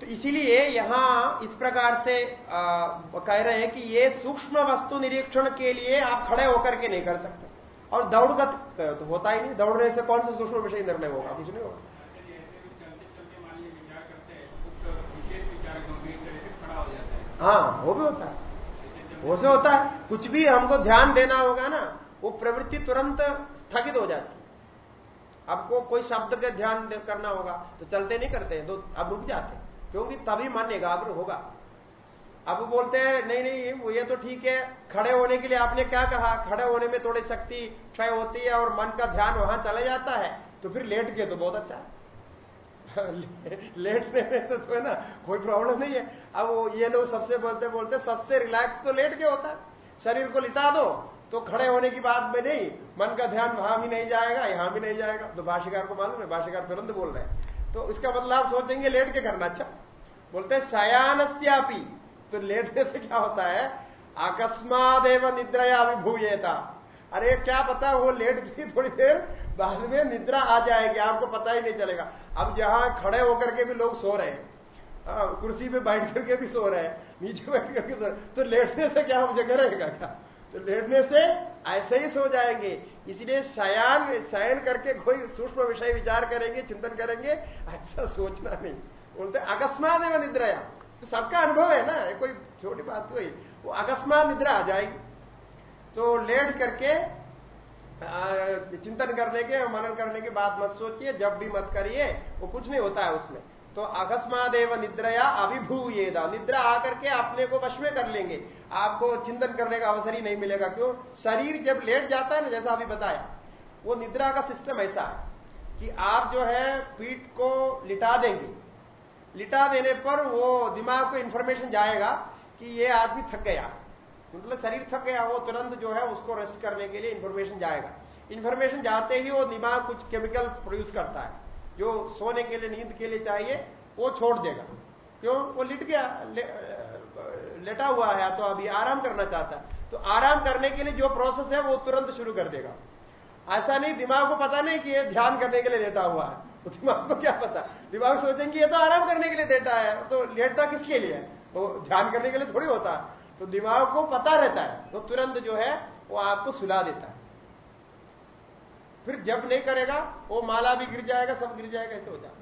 तो इसीलिए यहाँ इस प्रकार से आ, कह रहे हैं कि ये सूक्ष्म वस्तु निरीक्षण के लिए आप खड़े होकर के नहीं कर सकते। और दौड़गत तो होता ही नहीं। दौड़ने से कौन सा सूक्ष्म विषय निर्णय होगा? कुछ नहीं होगा। हाँ वो भी होता है। वो से होता है। कुछ भी हमको ध्यान देना होगा ना, वो प्रवृत्ति तुरंत स्थगित हो जाती है। आपको कोई शब्द का ध्यान करना होगा तो चलते नहीं करते तो अब रुक जाते क्योंकि तभी मन एकाग्र होगा। अब बोलते हैं, नहीं नहीं ये तो ठीक है, खड़े होने के लिए आपने क्या कहा? खड़े होने में थोड़ी शक्ति क्षय होती है और मन का ध्यान वहाँ चला जाता है तो फिर लेट के तो बहुत अच्छा है। लेटने में तो, तो है ना कोई प्रॉब्लम नहीं है। अब वो ये लोग सबसे बोलते बोलते सबसे रिलैक्स तो लेट के होता है। शरीर को लिटा दो तो खड़े होने की बात में नहीं। मन का ध्यान वहाँ भी नहीं जाएगा यहाँ भी नहीं जाएगा। तो भाष्यकार को मालूम है भाष्यकार तुरंत बोल रहे हैं। तो इसका मतलब सोचेंगे लेट के करना अच्छा। बोलते हैं शयानस्यापी। तो लेटने से क्या होता है? अकस्मात एवं निद्रया अभिभूयता अरे क्या पता वो लेट की थोड़ी देर बाद में निद्रा आ जाएगी, आपको पता ही नहीं चलेगा। अब जहाँ खड़े होकर के भी लोग सो रहे हैं कुर्सी पे बैठ करके भी सो रहे हैं, नीचे बैठ करके सो रहे तो लेटने से क्या मुझे करेगा क्या? तो लेटने से ऐसे ही सो जाएँगे। इसलिए शयान, शयन करके कोई सूक्ष्म विषय विचार करेंगे, चिंतन करेंगे, ऐसा सोचना नहीं। बोलते अकस्मात एवं निद्रया। तो सबका अनुभव है ना कोई छोटी बात तो वो अकस्मात निद्रा आ जाएगी। तो लेट करके चिंतन करने के, मनन करने के बाद मत सोचिए, जब भी मत करिए, वो कुछ नहीं होता है उसमें। तो अकस्मादेव निद्रया अभिभूयेदा। निद्रा आकर के अपने को वश में कर लेंगे। आपको चिंतन करने का अवसर ही नहीं मिलेगा। क्यों? शरीर जब लेट जाता है ना, जैसा अभी बताया, वो निद्रा का सिस्टम ऐसा है कि आप जो है पीठ को लिटा देंगे। लिटा देने पर वो दिमाग को इंफॉर्मेशन जाएगा कि ये आदमी थक गया। मतलब शरीर थक गया वो तुरंत जो है उसको रेस्ट करने के लिए इंफॉर्मेशन जाएगा। इंफॉर्मेशन जाते ही वो दिमाग कुछ केमिकल प्रोड्यूस करता है। जो सोने के लिए नींद के लिए चाहिए वो छोड़ देगा। क्यों? वो लिट गया ले, लेटा हुआ है तो अभी आराम करना चाहता है। तो आराम करने के लिए जो प्रोसेस है वो तुरंत शुरू कर देगा। ऐसा नहीं दिमाग को पता नहीं कि ये ध्यान करने के लिए लेटा हुआ है। तो दिमाग को क्या पता? दिमाग सोचेंगे ये तो आराम करने के लिए लेटा है। तो लेटता किसके लिए? है वो ध्यान करने के लिए थोड़ी होता है। तो दिमाग को पता रहता है तो तुरंत जो है, वो आपको सुला देता है। फिर जब नहीं करेगा, वो माला भी गिर जाएगा, सब गिर जाएगा, ऐसे हो जाएगा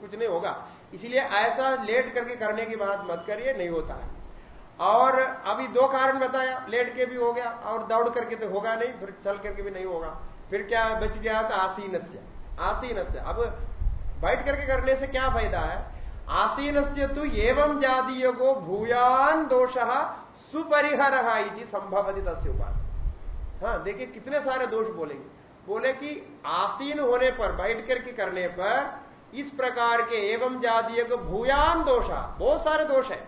कुछ नहीं होगा। इसलिए ऐसा लेट करके करने की बात मत करिए, नहीं होता है। और अभी दो कारण बताया, लेट के भी हो गया, और दौड़ करके तो होगा नहीं, फिर चल करके भी नहीं होगा। फिर क्या बच गया था आसीन से आसीन से अब बैठ करके करने से क्या फ़ायदा है? आसीन से तो एवं जातीय को भूयान दोष सुपरिहर संभवती तस्य उपास हाँ देखिए कितने सारे दोष बोलेंगे। बोले कि आसीन होने पर बैठ करके करने पर, इस प्रकार के एवं जातीय को भूयान दोष बहुत सारे दोष है।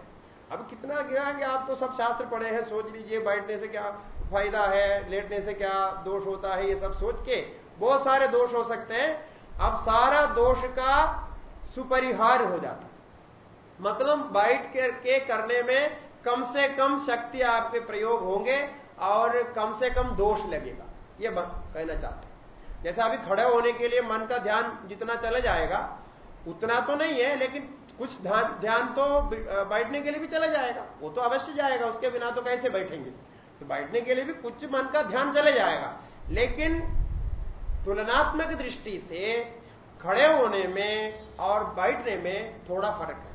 अब कितना गिरा कि आप तो सब शास्त्र पढ़े हैं, सोच लीजिए बैठने से क्या फ़ायदा है, लेटने से क्या दोष होता है, ये सब सोच के बहुत सारे दोष हो सकते हैं। अब सारा दोष का सुपरिहार हो जाता मतलब बैठ के करने में कम से कम शक्ति आपके प्रयोग होंगे और कम से कम दोष लगेगा। ये कहना चाहते हैं। जैसे अभी खड़े होने के लिए मन का ध्यान जितना चला जाएगा, उतना तो नहीं है, लेकिन कुछ ध्यान तो बैठने के लिए भी चला जाएगा। वो तो अवश्य जाएगा, उसके बिना तो कैसे बैठेंगे? तो बैठने के लिए भी कुछ मन का ध्यान चले जाएगा। लेकिन तुलनात्मक दृष्टि से खड़े होने में और बैठने में थोड़ा फ़र्क है।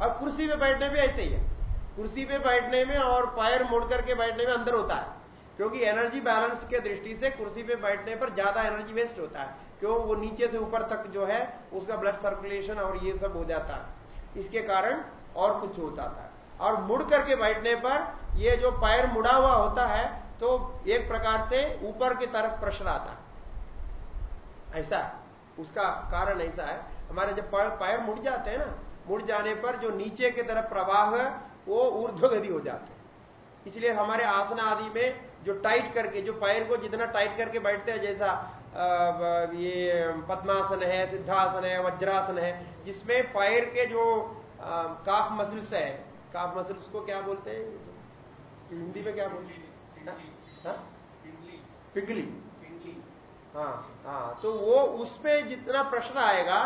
और कुर्सी पे बैठने में ऐसे ही है। कुर्सी पे बैठने में और पैर मुड़ करके बैठने में अंदर होता है। क्योंकि एनर्जी बैलेंस के दृष्टि से कुर्सी पे बैठने पर ज़्यादा एनर्जी वेस्ट होता है। क्यों? वो नीचे से ऊपर तक जो है, उसका ब्लड सर्कुलेशन और ये सब हो जाता है। इसके कारण और कुछ होता था। और मुड़ करके बैठने पर ये जो पैर मुड़ा हुआ होता है तो एक प्रकार से ऊपर की तरफ़ प्रेशर आता है। ऐसा उसका कारण ऐसा है। हमारे जब पैर मुड़ जाते हैं ना मुड़ जाने पर जो नीचे की तरफ़ प्रवाह है वो ऊर्ध्वगति हो जाते हैं। इसलिए हमारे आसन आदि में जो टाइट करके जो पैर को जितना टाइट करके बैठते हैं जैसा ये पद्मासन है सिद्धासन है वज्रासन है जिसमें पैर के जो काफ मसल्स है काफ मसल्स को क्या बोलते हैं? हिंदी में क्या बोलते हैं? पिघली हाँ हाँ तो वो उसमें जितना प्रश्न आएगा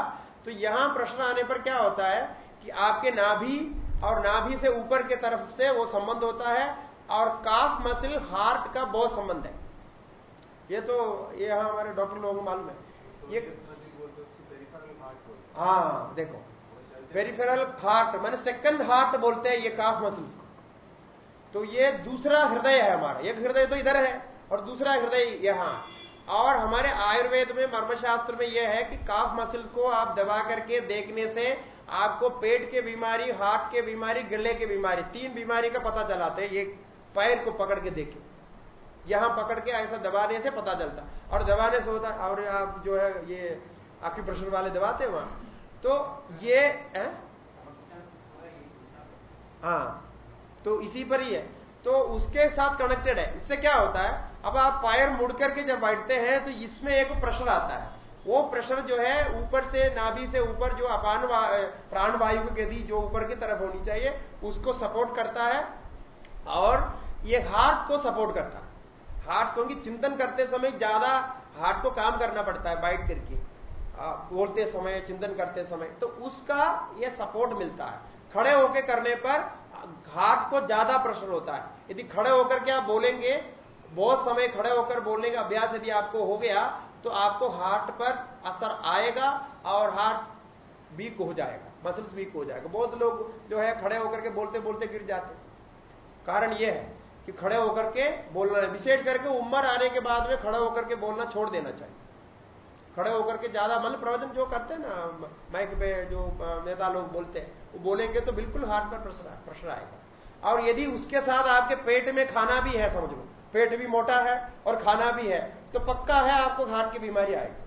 तो यहाँ प्रश्न आने पर क्या होता है कि आपके नाभि और नाभि से ऊपर के तरफ़ से वो संबंध होता है और काफ मसल हार्ट का बहुत संबंध है। ये तो ये यहाँ हमारे डॉक्टर लोगों को मालूम है। ये हाँ। देखो। पेरिफेरल हार्ट मैंने सेकंड हार्ट बोलते हैं ये काफ मसल्स को। तो ये दूसरा हृदय है हमारा। एक हृदय तो इधर है और दूसरा हृदय यहाँ। और हमारे आयुर्वेद में, मर्मशास्त्र में यह है कि काफ मसल को आप दबा करके देखने से आपको पेट के बीमारी हार्ट के बीमारी, गले की बीमारी, तीन बीमारी का पता चलाते हैं। ये पैर को पकड़ के देखे। यहाँ पकड़ के ऐसा दबाने से पता चलता। और दबाने से होता, और आप जो है, ये आखिर प्रश्न वाले दबाते वहाँ। तो ये, है? हाँ तो इसी पर ही है। तो उसके साथ कनेक्टेड है। इससे क्या होता है? अब आप पैर मुड़ करके जब बैठते हैं तो इसमें एक प्रेशर आता है। वो प्रेशर जो है, ऊपर से नाभि से ऊपर जो अपान प्राण वायु की गति जो ऊपर की तरफ़ होनी चाहिए, उसको सपोर्ट करता है और ये हार्ट को सपोर्ट करता है। हार्ट क्योंकि चिंतन करते समय ज़्यादा हार्ट को काम करना पड़ता है बैठ करके। बोलते समय, चिंतन करते समय। तो उसका ये सपोर्ट मिलता है। खड़े होकर करने पर हार्ट को ज़्यादा प्रेशर होता है। यदि खड़े होकर के आप बोलेंगे बहुत समय खड़े होकर बोलने का अभ्यास यदि आपको हो गया तो आपको हार्ट पर असर आएगा और हार्ट वीक हो जाएगा मसल्स वीक हो जाएगा। बहुत लोग जो है खड़े होकर के बोलते बोलते गिर जाते कारण यह है कि खड़े होकर के बोलना विशेष करके उम्र आने के बाद में खड़े होकर के बोलना छोड़ देना चाहिए। खड़े होकर के ज़्यादा मन प्रवचन जो करते हैं ना, माइक पे जो नेता लोग बोलते हैं, वो बोलेंगे तो बिल्कुल हार्ट पर प्रेशर आएगा। और यदि उसके साथ आपके पेट में खाना भी है, समझ लो पेट भी मोटा है और खाना भी है तो पक्का है आपको हार्ट की बीमारी आएगी।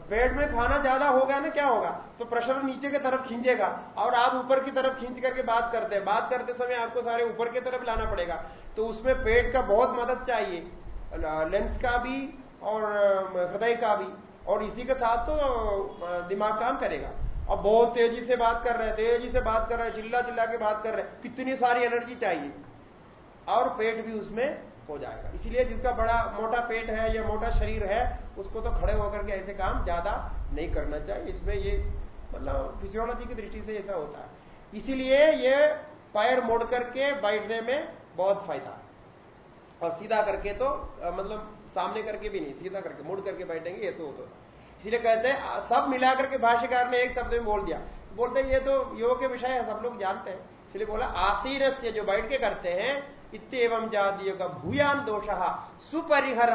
पेट में खाना ज़्यादा हो गया ना, क्या होगा? तो प्रेशर नीचे की तरफ़ खींचेगा और आप ऊपर की तरफ़ खींच करके बात करते हैं। बात करते समय आपको सारे ऊपर की तरफ़ लाना पड़ेगा। तो उसमें पेट का बहुत मदद चाहिए, लेंस का भी और हृदय का भी। और इसी के साथ तो दिमाग काम करेगा। और बहुत तेज़ी से बात कर रहे हैं, तेज़ी से बात कर रहे हैं चिल्ला चिल्ला के बात कर रहे हैं। कितनी सारी एनर्जी चाहिए? और पेट भी उसमें हो जाएगा। इसीलिए जिसका बड़ा मोटा पेट है या मोटा शरीर है, उसको तो खड़े होकर के ऐसे काम ज़्यादा नहीं करना चाहिए। इसमें ये मतलब फिजियोलॉजी की दृष्टि से ऐसा होता है। इसीलिए ये पैर मोड़ करके बैठने में बहुत फ़ायदा है। और सीधा करके तो मतलब सामने करके भी नहीं, सीधा करके, मुड़ करके बैठेंगे, ये तो होता इसलिए कहते हैं सब मिलाकर के भाष्यकार ने एक शब्द में बोल दिया। बोलते हैं, ये तो योग के विषय है, सब लोग जानते हैं। इसलिए बोला आसीन से जो बैठ के करते हैं इतम जातीय का भूयान दोष, सुपरिहर।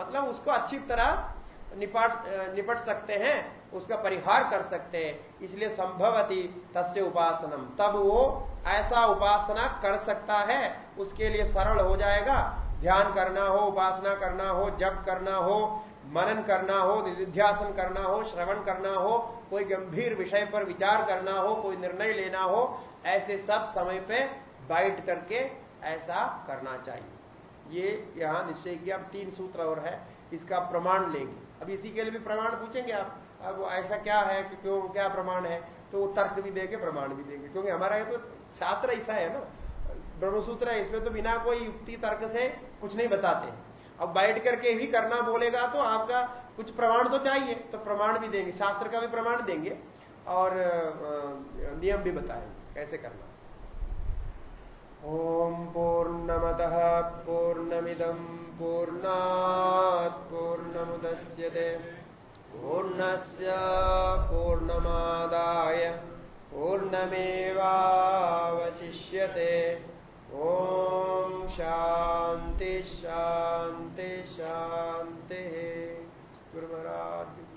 मतलब उसको अच्छी तरह निपट निपट सकते हैं, उसका परिहार कर सकते हैं। इसलिए संभवती तस्य उपासनम। तब वो ऐसा उपासना कर सकता है, उसके लिए सरल हो जाएगा। ध्यान करना हो, उपासना करना हो, जप करना हो, मनन करना हो निध्यासन करना हो, श्रवण करना हो, कोई गंभीर विषय पर विचार करना हो, कोई निर्णय लेना हो, ऐसे सब समय पे बैठ करके ऐसा करना चाहिए। ये यहाँ निश्चय किया अब तीन सूत्र और है, इसका प्रमाण लेंगे। अब इसी के लिए भी प्रमाण पूछेंगे आप, अब ऐसा क्या है कि क्यों, क्या प्रमाण है? तो वो तर्क भी देंगे, प्रमाण भी देंगे, क्योंकि हमारा ये तो छात्र ऐसा है ना। ब्रह्मसूत्र है, इसमें तो बिना कोई युक्ति तर्क से कुछ नहीं बताते अब बैठ करके ही करना बोलेगा तो आपका कुछ प्रमाण तो चाहिए तो प्रमाण भी देंगे, शास्त्र का भी प्रमाण देंगे और नियम भी बताएँगे, कैसे करना। ॐ पूर्णमतः पूर्णमिदम् पूर्णात् पूर्णमुदस्यते। पूर्णस्य पूर्णमादाय पूर्णमेवावशिष्यते। ॐ शान्ति शान्ति शान्तिः। गुरुमराज